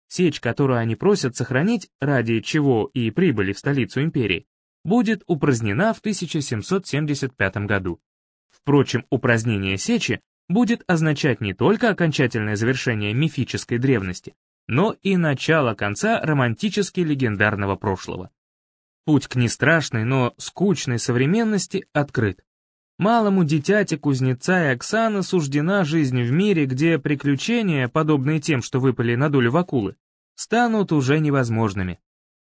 Speaker 1: Сечь, которую они просят сохранить, ради чего и прибыли в столицу империи, будет упразднена в 1775 году. Впрочем, упразднение сечи будет означать не только окончательное завершение мифической древности, но и начало конца романтически легендарного прошлого. Путь к нестрашной, но скучной современности открыт. Малому дитяте кузнеца и Оксаны суждена жизнь в мире, где приключения, подобные тем, что выпали на долю Вакулы, станут уже невозможными.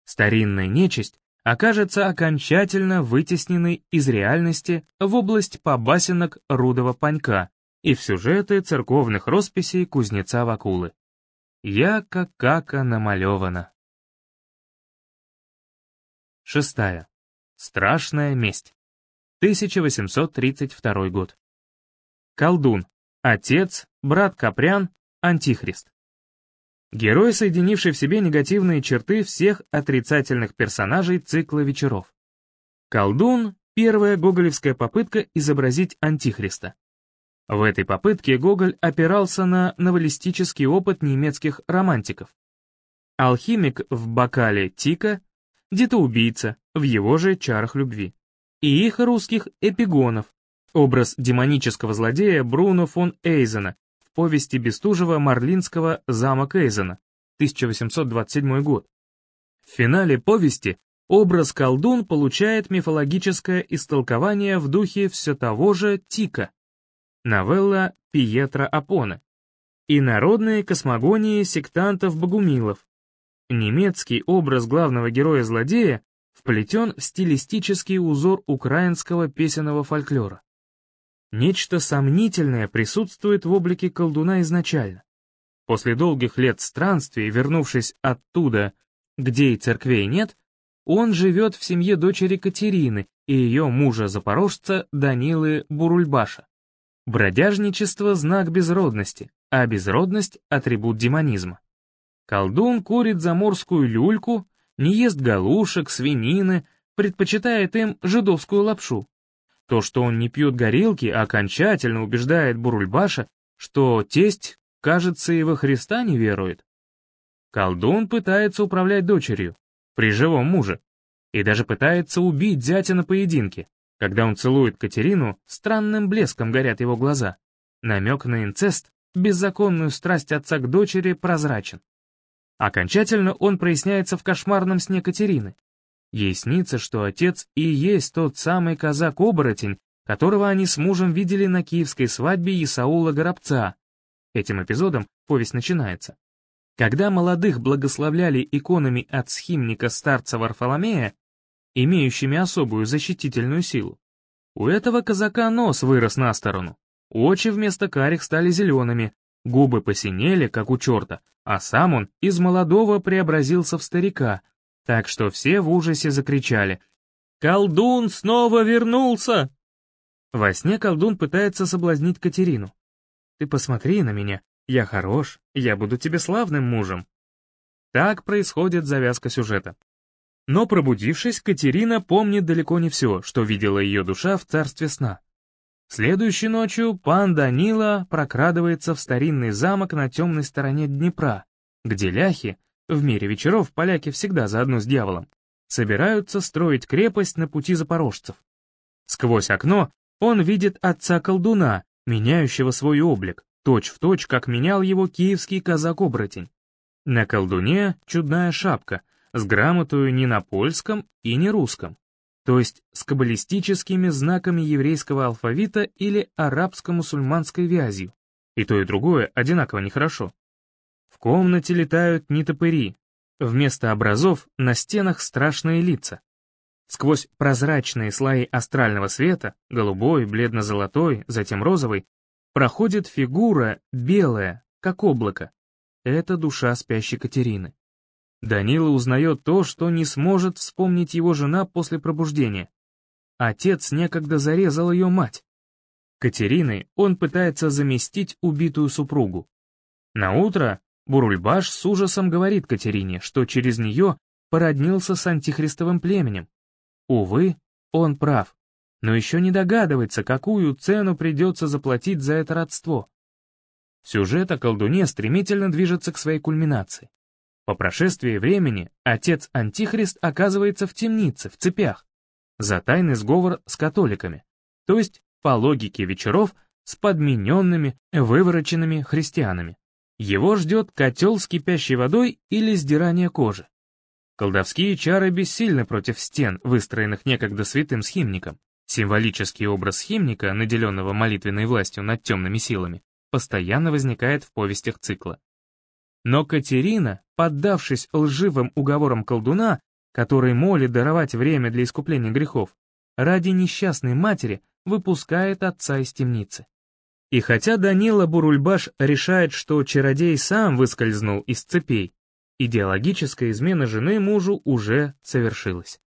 Speaker 1: Старинная нечисть окажется окончательно вытесненной из реальности в область побасенок рудого панька и в сюжеты церковных росписей кузнеца Вакулы. Я как кака намалевана. Шестая. Страшная месть. 1832 год. Колдун. Отец, брат Капрян, Антихрист. Герой, соединивший в себе негативные черты всех отрицательных персонажей цикла вечеров. Колдун — первая гоголевская попытка изобразить Антихриста. В этой попытке Гоголь опирался на новеллистический опыт немецких романтиков. Алхимик в бокале Тика детоубийца в его же чарах любви. И их русских эпигонов, образ демонического злодея Бруно фон Эйзена в повести Бестужева-Марлинского «Замок Эйзена», 1827 год. В финале повести образ колдун получает мифологическое истолкование в духе все того же Тика, новелла Пьетро Апона, и народные космогонии сектантов-богумилов, Немецкий образ главного героя-злодея вплетен стилистический узор украинского песенного фольклора. Нечто сомнительное присутствует в облике колдуна изначально. После долгих лет странствий, вернувшись оттуда, где и церквей нет, он живет в семье дочери Катерины и ее мужа-запорожца Данилы Бурульбаша. Бродяжничество — знак безродности, а безродность — атрибут демонизма. Колдун курит заморскую люльку, не ест галушек, свинины, предпочитает им жидовскую лапшу. То, что он не пьет горилки, окончательно убеждает Бурульбаша, что тесть, кажется, и во Христа не верует. Колдун пытается управлять дочерью, при живом муже, и даже пытается убить зятя на поединке. Когда он целует Катерину, странным блеском горят его глаза. Намек на инцест, беззаконную страсть отца к дочери прозрачен. Окончательно он проясняется в кошмарном сне Катерины. Ей снится, что отец и есть тот самый казак-оборотень, которого они с мужем видели на киевской свадьбе Исаула Горобца. Этим эпизодом повесть начинается. Когда молодых благословляли иконами от схимника старца Варфоломея, имеющими особую защитительную силу, у этого казака нос вырос на сторону, очи вместо карих стали зелеными, губы посинели, как у черта, а сам он из молодого преобразился в старика, так что все в ужасе закричали «Колдун снова вернулся!» Во сне колдун пытается соблазнить Катерину. «Ты посмотри на меня, я хорош, я буду тебе славным мужем». Так происходит завязка сюжета. Но пробудившись, Катерина помнит далеко не все, что видела ее душа в царстве сна. Следующей ночью пан Данила прокрадывается в старинный замок на темной стороне Днепра, где ляхи, в мире вечеров поляки всегда заодно с дьяволом, собираются строить крепость на пути запорожцев. Сквозь окно он видит отца колдуна, меняющего свой облик, точь-в-точь, точь, как менял его киевский казак-оборотень. На колдуне чудная шапка, с грамотою не на польском и не русском то есть с каббалистическими знаками еврейского алфавита или арабско-мусульманской вязью. И то, и другое одинаково нехорошо. В комнате летают не топыри, вместо образов на стенах страшные лица. Сквозь прозрачные слои астрального света, голубой, бледно-золотой, затем розовый, проходит фигура белая, как облако. Это душа спящей Катерины. Данила узнает то, что не сможет вспомнить его жена после пробуждения. Отец некогда зарезал ее мать. Катериной он пытается заместить убитую супругу. На утро Бурульбаш с ужасом говорит Катерине, что через нее породнился с антихристовым племенем. Увы, он прав, но еще не догадывается, какую цену придется заплатить за это родство. Сюжет о колдуне стремительно движется к своей кульминации. По прошествии времени отец Антихрист оказывается в темнице, в цепях, за тайный сговор с католиками, то есть, по логике вечеров, с подмененными, вывороченными христианами. Его ждет котел с кипящей водой или сдирание кожи. Колдовские чары бессильны против стен, выстроенных некогда святым схимником. Символический образ схимника, наделенного молитвенной властью над темными силами, постоянно возникает в повестях цикла. Но Катерина, поддавшись лживым уговорам колдуна, который молит даровать время для искупления грехов, ради несчастной матери выпускает отца из темницы. И хотя Данила Бурульбаш решает, что чародей сам выскользнул из цепей, идеологическая измена жены мужу уже совершилась.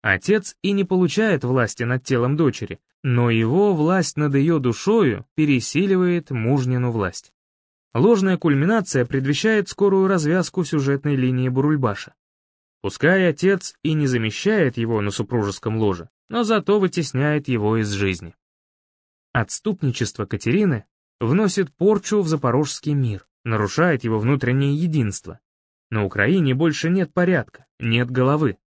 Speaker 1: Отец и не получает власти над телом дочери, но его власть над ее душою пересиливает мужнину власть. Ложная кульминация предвещает скорую развязку сюжетной линии Бурульбаша. Пускай отец и не замещает его на супружеском ложе, но зато вытесняет его из жизни. Отступничество Катерины вносит порчу в запорожский мир, нарушает его внутреннее единство. На Украине больше нет порядка, нет головы.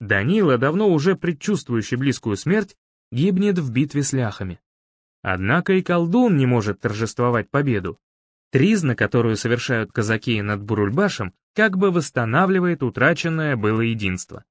Speaker 1: Данила, давно уже предчувствующий близкую смерть, гибнет в битве с ляхами. Однако и колдун не может торжествовать победу, Тризна, которую совершают казаки над Бурульбашем, как бы восстанавливает утраченное было единство.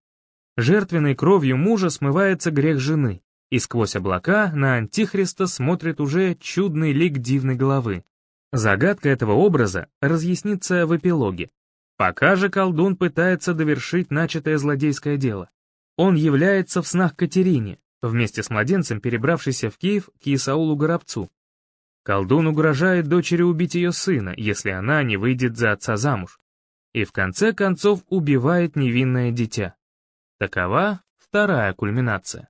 Speaker 1: Жертвенной кровью мужа смывается грех жены, и сквозь облака на Антихриста смотрит уже чудный лик дивной головы. Загадка этого образа разъяснится в эпилоге. Пока же колдун пытается довершить начатое злодейское дело. Он является в снах Катерине, вместе с младенцем перебравшийся в Киев к Исаулу Горобцу. Колдун угрожает дочери убить ее сына, если она не выйдет за отца замуж. И в конце концов убивает невинное дитя. Такова вторая кульминация.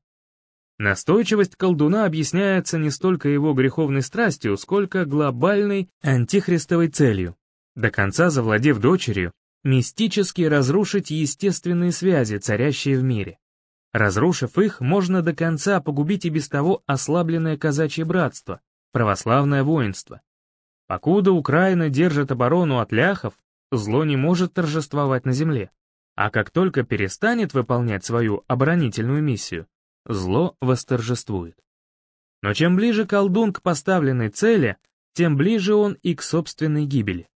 Speaker 1: Настойчивость колдуна объясняется не столько его греховной страстью, сколько глобальной антихристовой целью. До конца завладев дочерью, мистически разрушить естественные связи, царящие в мире. Разрушив их, можно до конца погубить и без того ослабленное казачье братство, православное воинство. Покуда Украина держит оборону от ляхов, зло не может торжествовать на земле. А как только перестанет выполнять свою оборонительную миссию, зло восторжествует. Но чем ближе колдун к поставленной цели, тем ближе он и к собственной гибели.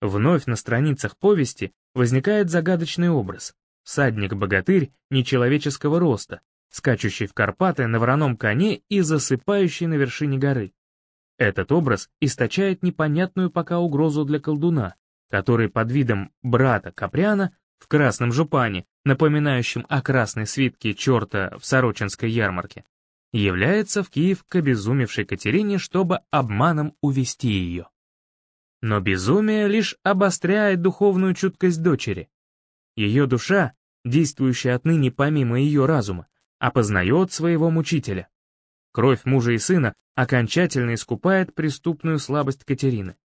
Speaker 1: Вновь на страницах повести возникает загадочный образ. Всадник-богатырь нечеловеческого роста, скачущий в Карпаты на вороном коне и засыпающий на вершине горы. Этот образ источает непонятную пока угрозу для колдуна, который под видом брата Капряна в красном жупане, напоминающем о красной свитке черта в Сорочинской ярмарке, является в Киев к обезумевшей Катерине, чтобы обманом увести ее. Но безумие лишь обостряет духовную чуткость дочери. Ее душа, действующая отныне помимо ее разума, опознает своего мучителя. Кровь мужа и сына окончательно искупает преступную слабость Катерины.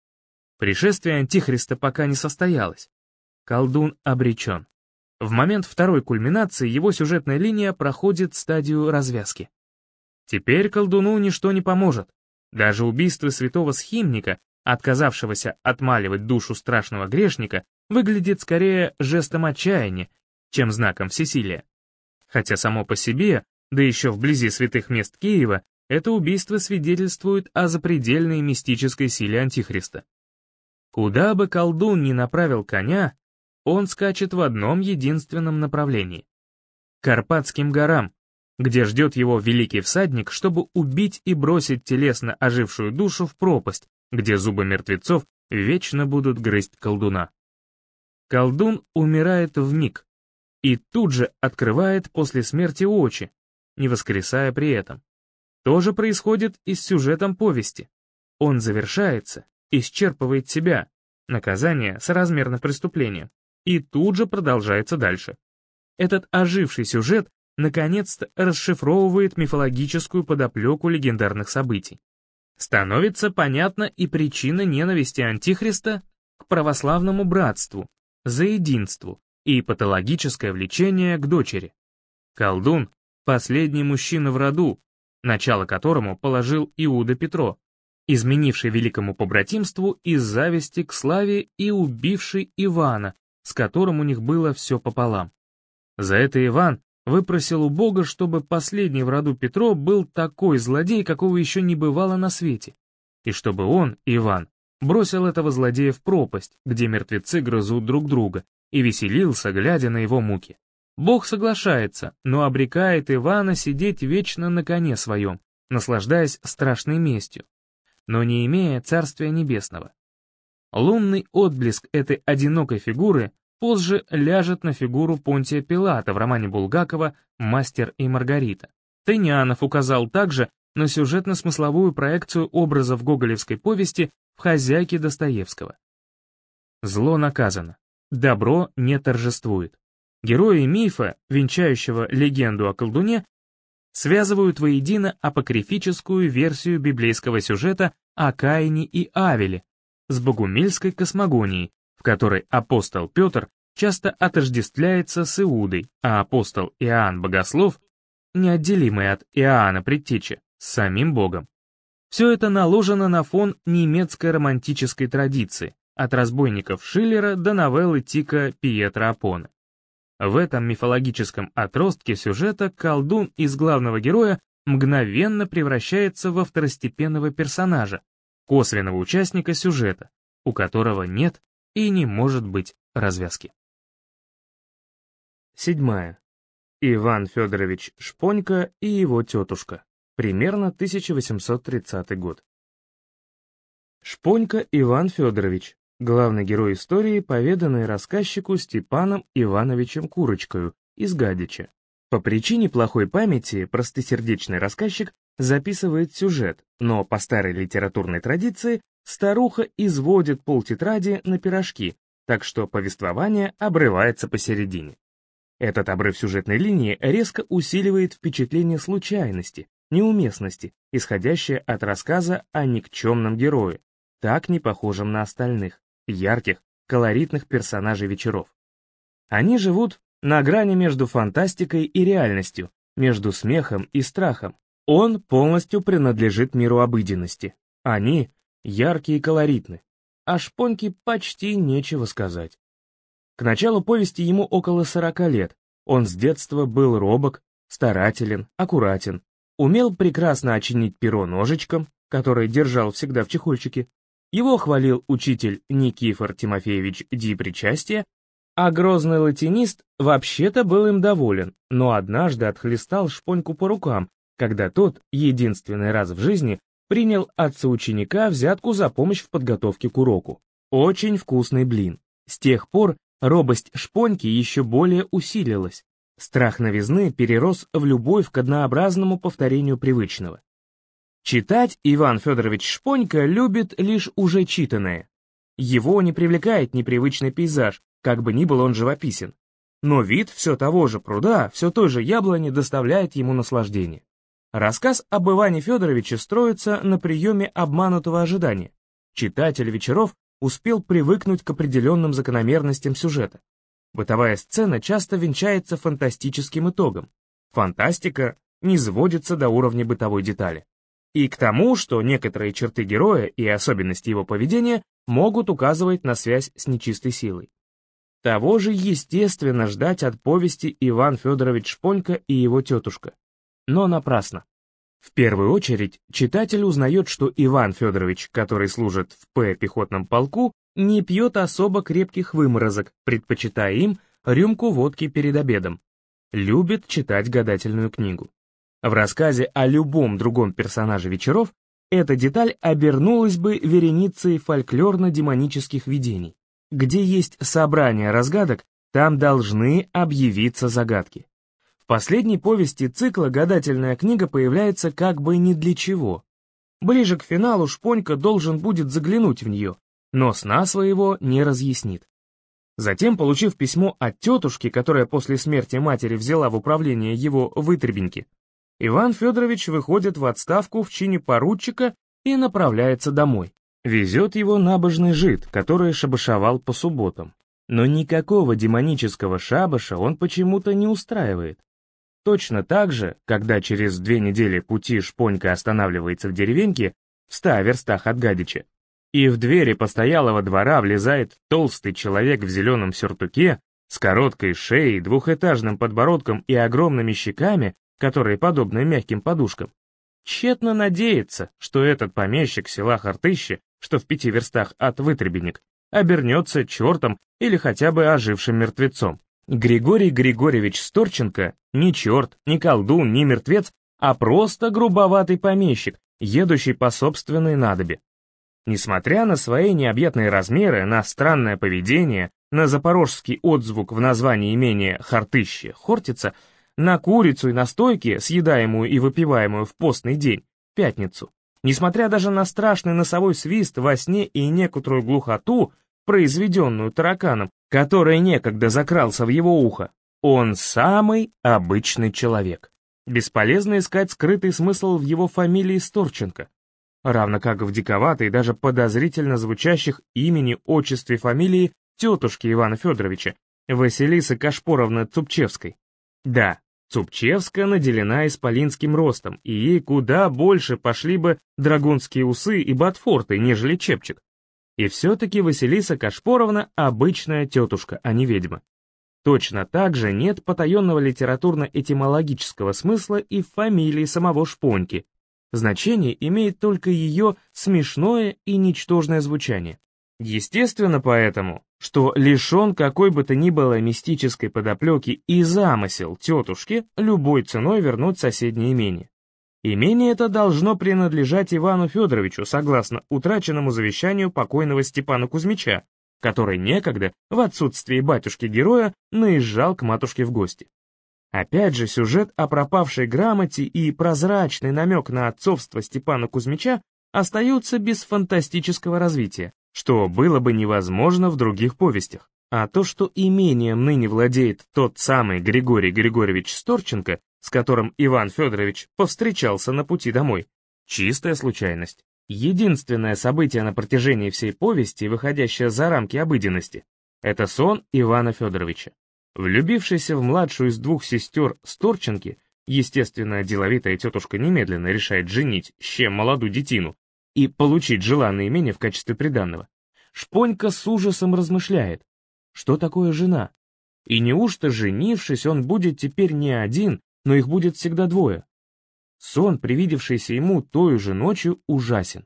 Speaker 1: Пришествие Антихриста пока не состоялось, Колдун обречен. В момент второй кульминации его сюжетная линия проходит стадию развязки. Теперь колдуну ничто не поможет. Даже убийство святого схимника, отказавшегося отмаливать душу страшного грешника, выглядит скорее жестом отчаяния, чем знаком всесилия. Хотя само по себе, да еще вблизи святых мест Киева, это убийство свидетельствует о запредельной мистической силе Антихриста. Куда бы колдун ни направил коня, он скачет в одном единственном направлении — Карпатским горам, где ждет его великий всадник, чтобы убить и бросить телесно ожившую душу в пропасть, где зубы мертвецов вечно будут грызть колдуна. Колдун умирает в миг и тут же открывает после смерти очи, не воскресая при этом. То же происходит и с сюжетом повести. Он завершается, исчерпывает себя, наказание соразмерно преступлению, и тут же продолжается дальше. Этот оживший сюжет наконец-то расшифровывает мифологическую подоплеку легендарных событий. Становится понятна и причина ненависти Антихриста к православному братству, заединству и патологическое влечение к дочери. Колдун — последний мужчина в роду, начало которому положил Иуда Петро, изменивший великому побратимству из зависти к славе и убивший Ивана, с которым у них было все пополам. За это Иван выпросил у Бога, чтобы последний в роду Петро был такой злодей, какого еще не бывало на свете, и чтобы он, Иван, бросил этого злодея в пропасть, где мертвецы грызут друг друга, и веселился, глядя на его муки. Бог соглашается, но обрекает Ивана сидеть вечно на коне своем, наслаждаясь страшной местью, но не имея Царствия Небесного. Лунный отблеск этой одинокой фигуры позже ляжет на фигуру Понтия Пилата в романе Булгакова «Мастер и Маргарита». Тынянов указал также на сюжетно-смысловую проекцию образов гоголевской повести в «Хозяйке Достоевского». Зло наказано, добро не торжествует. Герои мифа, венчающего легенду о колдуне, связывают воедино апокрифическую версию библейского сюжета о Каине и Авеле, с богумильской космогонией, в которой апостол Петр часто отождествляется с Иудой, а апостол Иоанн Богослов, неотделимый от Иоанна Предтечи, с самим Богом. Все это наложено на фон немецкой романтической традиции, от разбойников Шиллера до новеллы Тика Пьетро Апоне. В этом мифологическом отростке сюжета колдун из главного героя мгновенно превращается во второстепенного персонажа, косвенного участника сюжета, у которого нет и не может быть развязки. Седьмая. Иван Федорович Шпонька и его тетушка. Примерно 1830 год. Шпонька Иван Федорович, главный герой истории, поведанный рассказчику Степаном Ивановичем Курочкою из Гадича, По причине плохой памяти простосердечный рассказчик записывает сюжет, но по старой литературной традиции старуха изводит полтетради на пирожки, так что повествование обрывается посередине. Этот обрыв сюжетной линии резко усиливает впечатление случайности, неуместности, исходящее от рассказа о никчемном герое, так не похожем на остальных, ярких, колоритных персонажей вечеров. Они живут на грани между фантастикой и реальностью, между смехом и страхом. Он полностью принадлежит миру обыденности. Они яркие и колоритны, а шпоньке почти нечего сказать. К началу повести ему около сорока лет. Он с детства был робок, старателен, аккуратен, умел прекрасно очинить перо ножичком, который держал всегда в чехольчике. Его хвалил учитель Никифор Тимофеевич Ди Причастия, а грозный латинист вообще-то был им доволен, но однажды отхлестал шпоньку по рукам, когда тот, единственный раз в жизни, принял от соученика взятку за помощь в подготовке к уроку. Очень вкусный блин. С тех пор робость шпоньки еще более усилилась. Страх новизны перерос в любовь к однообразному повторению привычного. Читать Иван Федорович Шпонька любит лишь уже читанное. Его не привлекает непривычный пейзаж, как бы ни был он живописен. Но вид все того же пруда, все той же яблони доставляет ему наслаждение. Рассказ об Иване Федоровиче строится на приеме обманутого ожидания. Читатель вечеров успел привыкнуть к определенным закономерностям сюжета. Бытовая сцена часто венчается фантастическим итогом. Фантастика не сводится до уровня бытовой детали. И к тому, что некоторые черты героя и особенности его поведения могут указывать на связь с нечистой силой. Того же естественно ждать от повести Иван Федорович Шпонька и его тетушка но напрасно. В первую очередь, читатель узнает, что Иван Федорович, который служит в П пехотном полку, не пьет особо крепких выморозок, предпочитая им рюмку водки перед обедом. Любит читать гадательную книгу. В рассказе о любом другом персонаже вечеров эта деталь обернулась бы вереницей фольклорно-демонических видений. Где есть собрание разгадок, там должны объявиться загадки последней повести цикла гадательная книга появляется как бы ни для чего. Ближе к финалу Шпонька должен будет заглянуть в нее, но сна своего не разъяснит. Затем, получив письмо от тетушки, которая после смерти матери взяла в управление его вытребеньки, Иван Федорович выходит в отставку в чине поручика и направляется домой. Везет его набожный жид, который шабашевал по субботам. Но никакого демонического шабаша он почему-то не устраивает. Точно так же, когда через две недели пути Шпонька останавливается в деревеньке в ста верстах от Гадича, и в двери постоялого двора влезает толстый человек в зеленом сюртуке с короткой шеей, двухэтажным подбородком и огромными щеками, которые подобны мягким подушкам. Тщетно надеется, что этот помещик села Хартыще, что в пяти верстах от Вытребенек, обернется чертом или хотя бы ожившим мертвецом. Григорий Григорьевич Сторченко не черт, не колдун, не мертвец, а просто грубоватый помещик, едущий по собственной надобе. Несмотря на свои необъятные размеры, на странное поведение, на запорожский отзвук в названии имения Хартыще, Хортица, на курицу и настойки, съедаемую и выпиваемую в постный день, пятницу, несмотря даже на страшный носовой свист во сне и некоторую глухоту, произведенную тараканом, который некогда закрался в его ухо. Он самый обычный человек. Бесполезно искать скрытый смысл в его фамилии Сторченко, равно как в диковатой, даже подозрительно звучащих имени, отчестве фамилии тетушки Ивана Федоровича, Василисы Кашпоровны Цупчевской. Да, Цупчевская наделена исполинским ростом, и ей куда больше пошли бы драгунские усы и ботфорты, нежели чепчик. И все-таки Василиса Кашпоровна обычная тетушка, а не ведьма. Точно так же нет потаенного литературно-этимологического смысла и фамилии самого Шпоньки. Значение имеет только ее смешное и ничтожное звучание. Естественно поэтому, что лишен какой бы то ни было мистической подоплеки и замысел тетушки любой ценой вернуть соседнее имение. Имение это должно принадлежать Ивану Федоровичу согласно утраченному завещанию покойного Степана Кузьмича, который некогда, в отсутствии батюшки-героя, наезжал к матушке в гости. Опять же, сюжет о пропавшей грамоте и прозрачный намек на отцовство Степана Кузьмича остаются без фантастического развития, что было бы невозможно в других повестях. А то, что имением ныне владеет тот самый Григорий Григорьевич Сторченко, с которым Иван Федорович повстречался на пути домой, чистая случайность. Единственное событие на протяжении всей повести, выходящее за рамки обыденности, это сон Ивана Федоровича. Влюбившийся в младшую из двух сестер Сторченки, естественно, деловитая тетушка немедленно решает женить чем молодую детину и получить желанное имение в качестве приданного. Шпонька с ужасом размышляет, что такое жена? И неужто, женившись, он будет теперь не один, но их будет всегда двое? Сон, привидевшийся ему той же ночью, ужасен.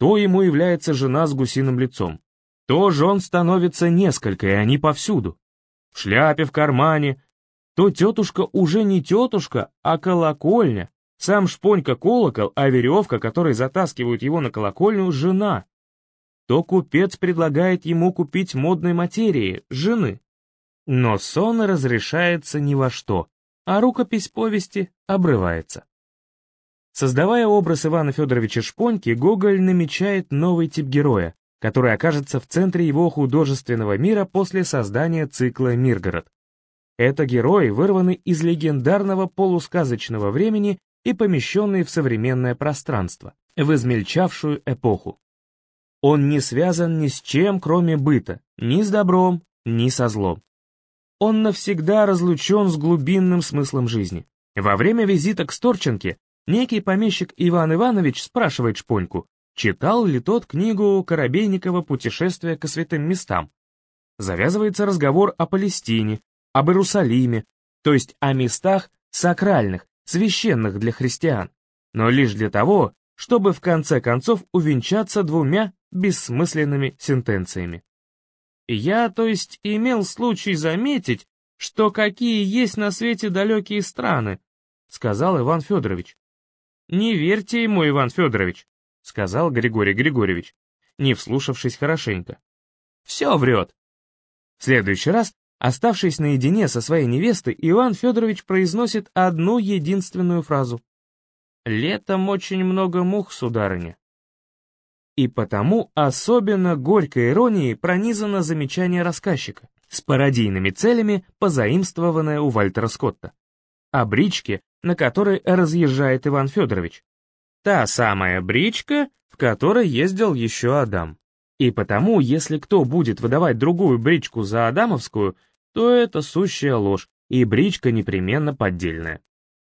Speaker 1: То ему является жена с гусиным лицом, то жен становится несколько, и они повсюду. В шляпе, в кармане. То тетушка уже не тетушка, а колокольня. Сам шпонька колокол, а веревка, которой затаскивают его на колокольню, жена то купец предлагает ему купить модной материи, жены. Но сон разрешается ни во что, а рукопись повести обрывается. Создавая образ Ивана Федоровича Шпоньки, Гоголь намечает новый тип героя, который окажется в центре его художественного мира после создания цикла «Миргород». Это герой, вырванный из легендарного полусказочного времени и помещенный в современное пространство, в измельчавшую эпоху. Он не связан ни с чем, кроме быта, ни с добром, ни со злом. Он навсегда разлучен с глубинным смыслом жизни. Во время визита к Сторченке некий помещик Иван Иванович спрашивает Шпоньку, читал ли тот книгу Коробейникова «Путешествие к святым местам». Завязывается разговор о Палестине, об Иерусалиме, то есть о местах сакральных, священных для христиан, но лишь для того, чтобы в конце концов увенчаться двумя бессмысленными сентенциями. Я, то есть, имел случай заметить, что какие есть на свете далекие страны, сказал Иван Федорович. Не верьте ему, Иван Федорович, сказал Григорий Григорьевич, не вслушавшись хорошенько. Все врет. В следующий раз, оставшись наедине со своей невестой, Иван Федорович произносит одну единственную фразу. «Летом очень много мух, сударыня». И потому особенно горькой иронией пронизано замечание рассказчика, с пародийными целями, позаимствованное у Вальтера Скотта. О бричке, на которой разъезжает Иван Федорович. Та самая бричка, в которой ездил еще Адам. И потому, если кто будет выдавать другую бричку за Адамовскую, то это сущая ложь, и бричка непременно поддельная.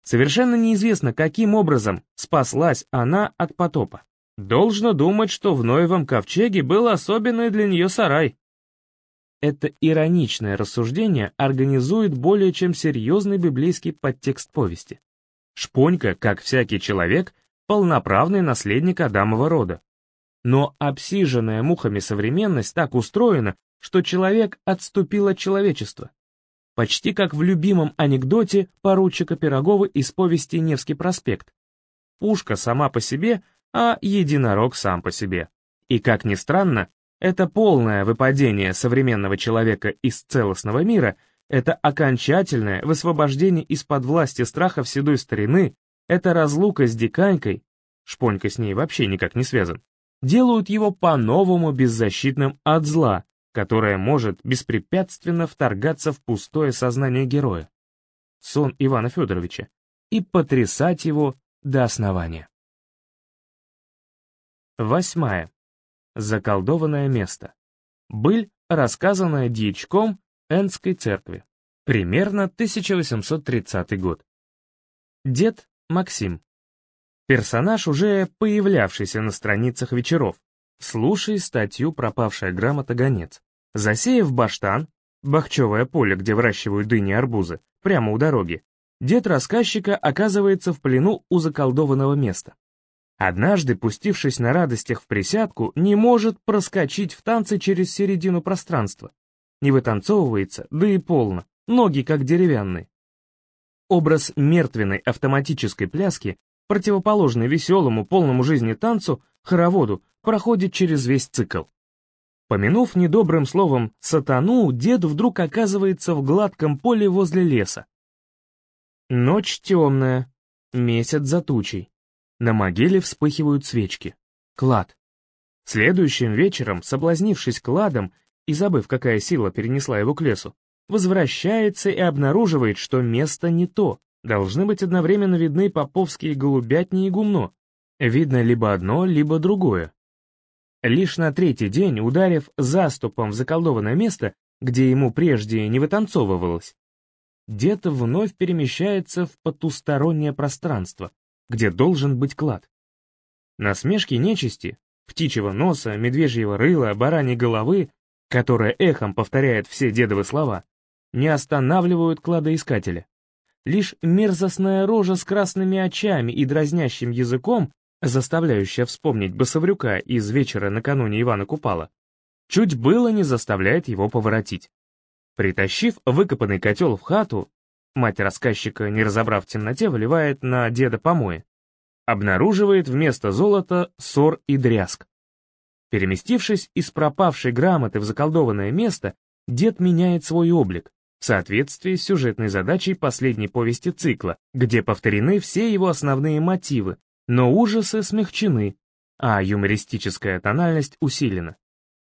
Speaker 1: Совершенно неизвестно, каким образом спаслась она от потопа. Должно думать, что в Ноевом ковчеге был особенный для нее сарай. Это ироничное рассуждение организует более чем серьезный библейский подтекст повести. Шпонька, как всякий человек, полноправный наследник Адамова рода. Но обсиженная мухами современность так устроена, что человек отступил от человечества. Почти как в любимом анекдоте поручика Пирогова из повести «Невский проспект». Пушка сама по себе а единорог сам по себе. И как ни странно, это полное выпадение современного человека из целостного мира, это окончательное высвобождение из-под власти страхов седой старины, это разлука с диканькой, шпонька с ней вообще никак не связан, делают его по-новому беззащитным от зла, которое может беспрепятственно вторгаться в пустое сознание героя, сон Ивана Федоровича, и потрясать его до основания. Восьмая. Заколдованное место. Быль, рассказанная дьячком Энской церкви. Примерно 1830 год. Дед Максим. Персонаж, уже появлявшийся на страницах вечеров. Слушай статью «Пропавшая грамота гонец». Засеяв баштан, бахчевое поле, где выращивают дыни и арбузы, прямо у дороги, дед рассказчика оказывается в плену у заколдованного места. Однажды, пустившись на радостях в присядку, не может проскочить в танце через середину пространства. Не вытанцовывается, да и полно, ноги как деревянные. Образ мертвенной автоматической пляски, противоположный веселому, полному жизни танцу, хороводу, проходит через весь цикл. Помянув недобрым словом «сатану», дед вдруг оказывается в гладком поле возле леса. Ночь темная, месяц за тучей. На могиле вспыхивают свечки. Клад. Следующим вечером, соблазнившись кладом и забыв, какая сила перенесла его к лесу, возвращается и обнаруживает, что место не то. Должны быть одновременно видны поповские голубятни и гумно. Видно либо одно, либо другое. Лишь на третий день, ударив заступом в заколдованное место, где ему прежде не вытанцовывалось, дед вновь перемещается в потустороннее пространство, где должен быть клад. Насмешки нечисти, птичьего носа, медвежьего рыла, бараньей головы, которая эхом повторяет все дедовы слова, не останавливают кладоискателя. Лишь мерзостная рожа с красными очами и дразнящим языком, заставляющая вспомнить басоврюка из вечера накануне Ивана Купала, чуть было не заставляет его поворотить. Притащив выкопанный котел в хату, мать рассказчика, не разобрав в темноте, выливает на деда помои. Обнаруживает вместо золота ссор и дрязг. Переместившись из пропавшей грамоты в заколдованное место, дед меняет свой облик, в соответствии с сюжетной задачей последней повести цикла, где повторены все его основные мотивы, но ужасы смягчены, а юмористическая тональность усилена.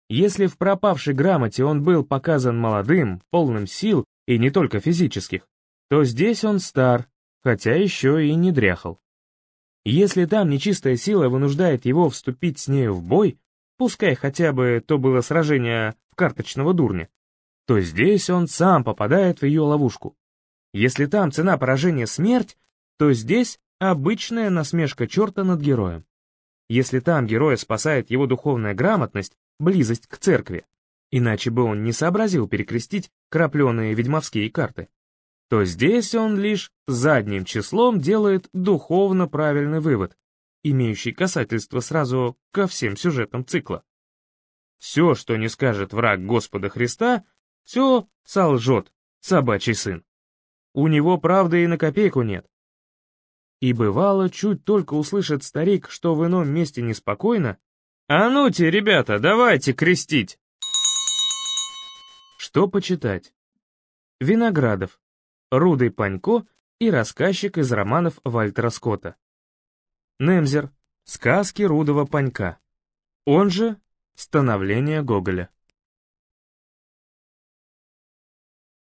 Speaker 1: Если в пропавшей грамоте он был показан молодым, полным сил и не только физических, то здесь он стар, хотя еще и не дряхал. Если там нечистая сила вынуждает его вступить с нею в бой, пускай хотя бы то было сражение в карточного дурня, то здесь он сам попадает в ее ловушку. Если там цена поражения смерть, то здесь обычная насмешка черта над героем. Если там героя спасает его духовная грамотность, близость к церкви, иначе бы он не сообразил перекрестить крапленые ведьмовские карты, то здесь он лишь задним числом делает духовно правильный вывод, имеющий касательство сразу ко всем сюжетам цикла. Все, что не скажет враг Господа Христа, все солжет, собачий сын. У него правды и на копейку нет. И бывало, чуть только услышит старик, что в ином месте неспокойно, «А ну-те, ребята, давайте крестить!» Что почитать? Виноградов, Рудый Панько и рассказчик из романов Вальтера Скотта. Немзер, сказки Рудого Панька, он же «Становление Гоголя».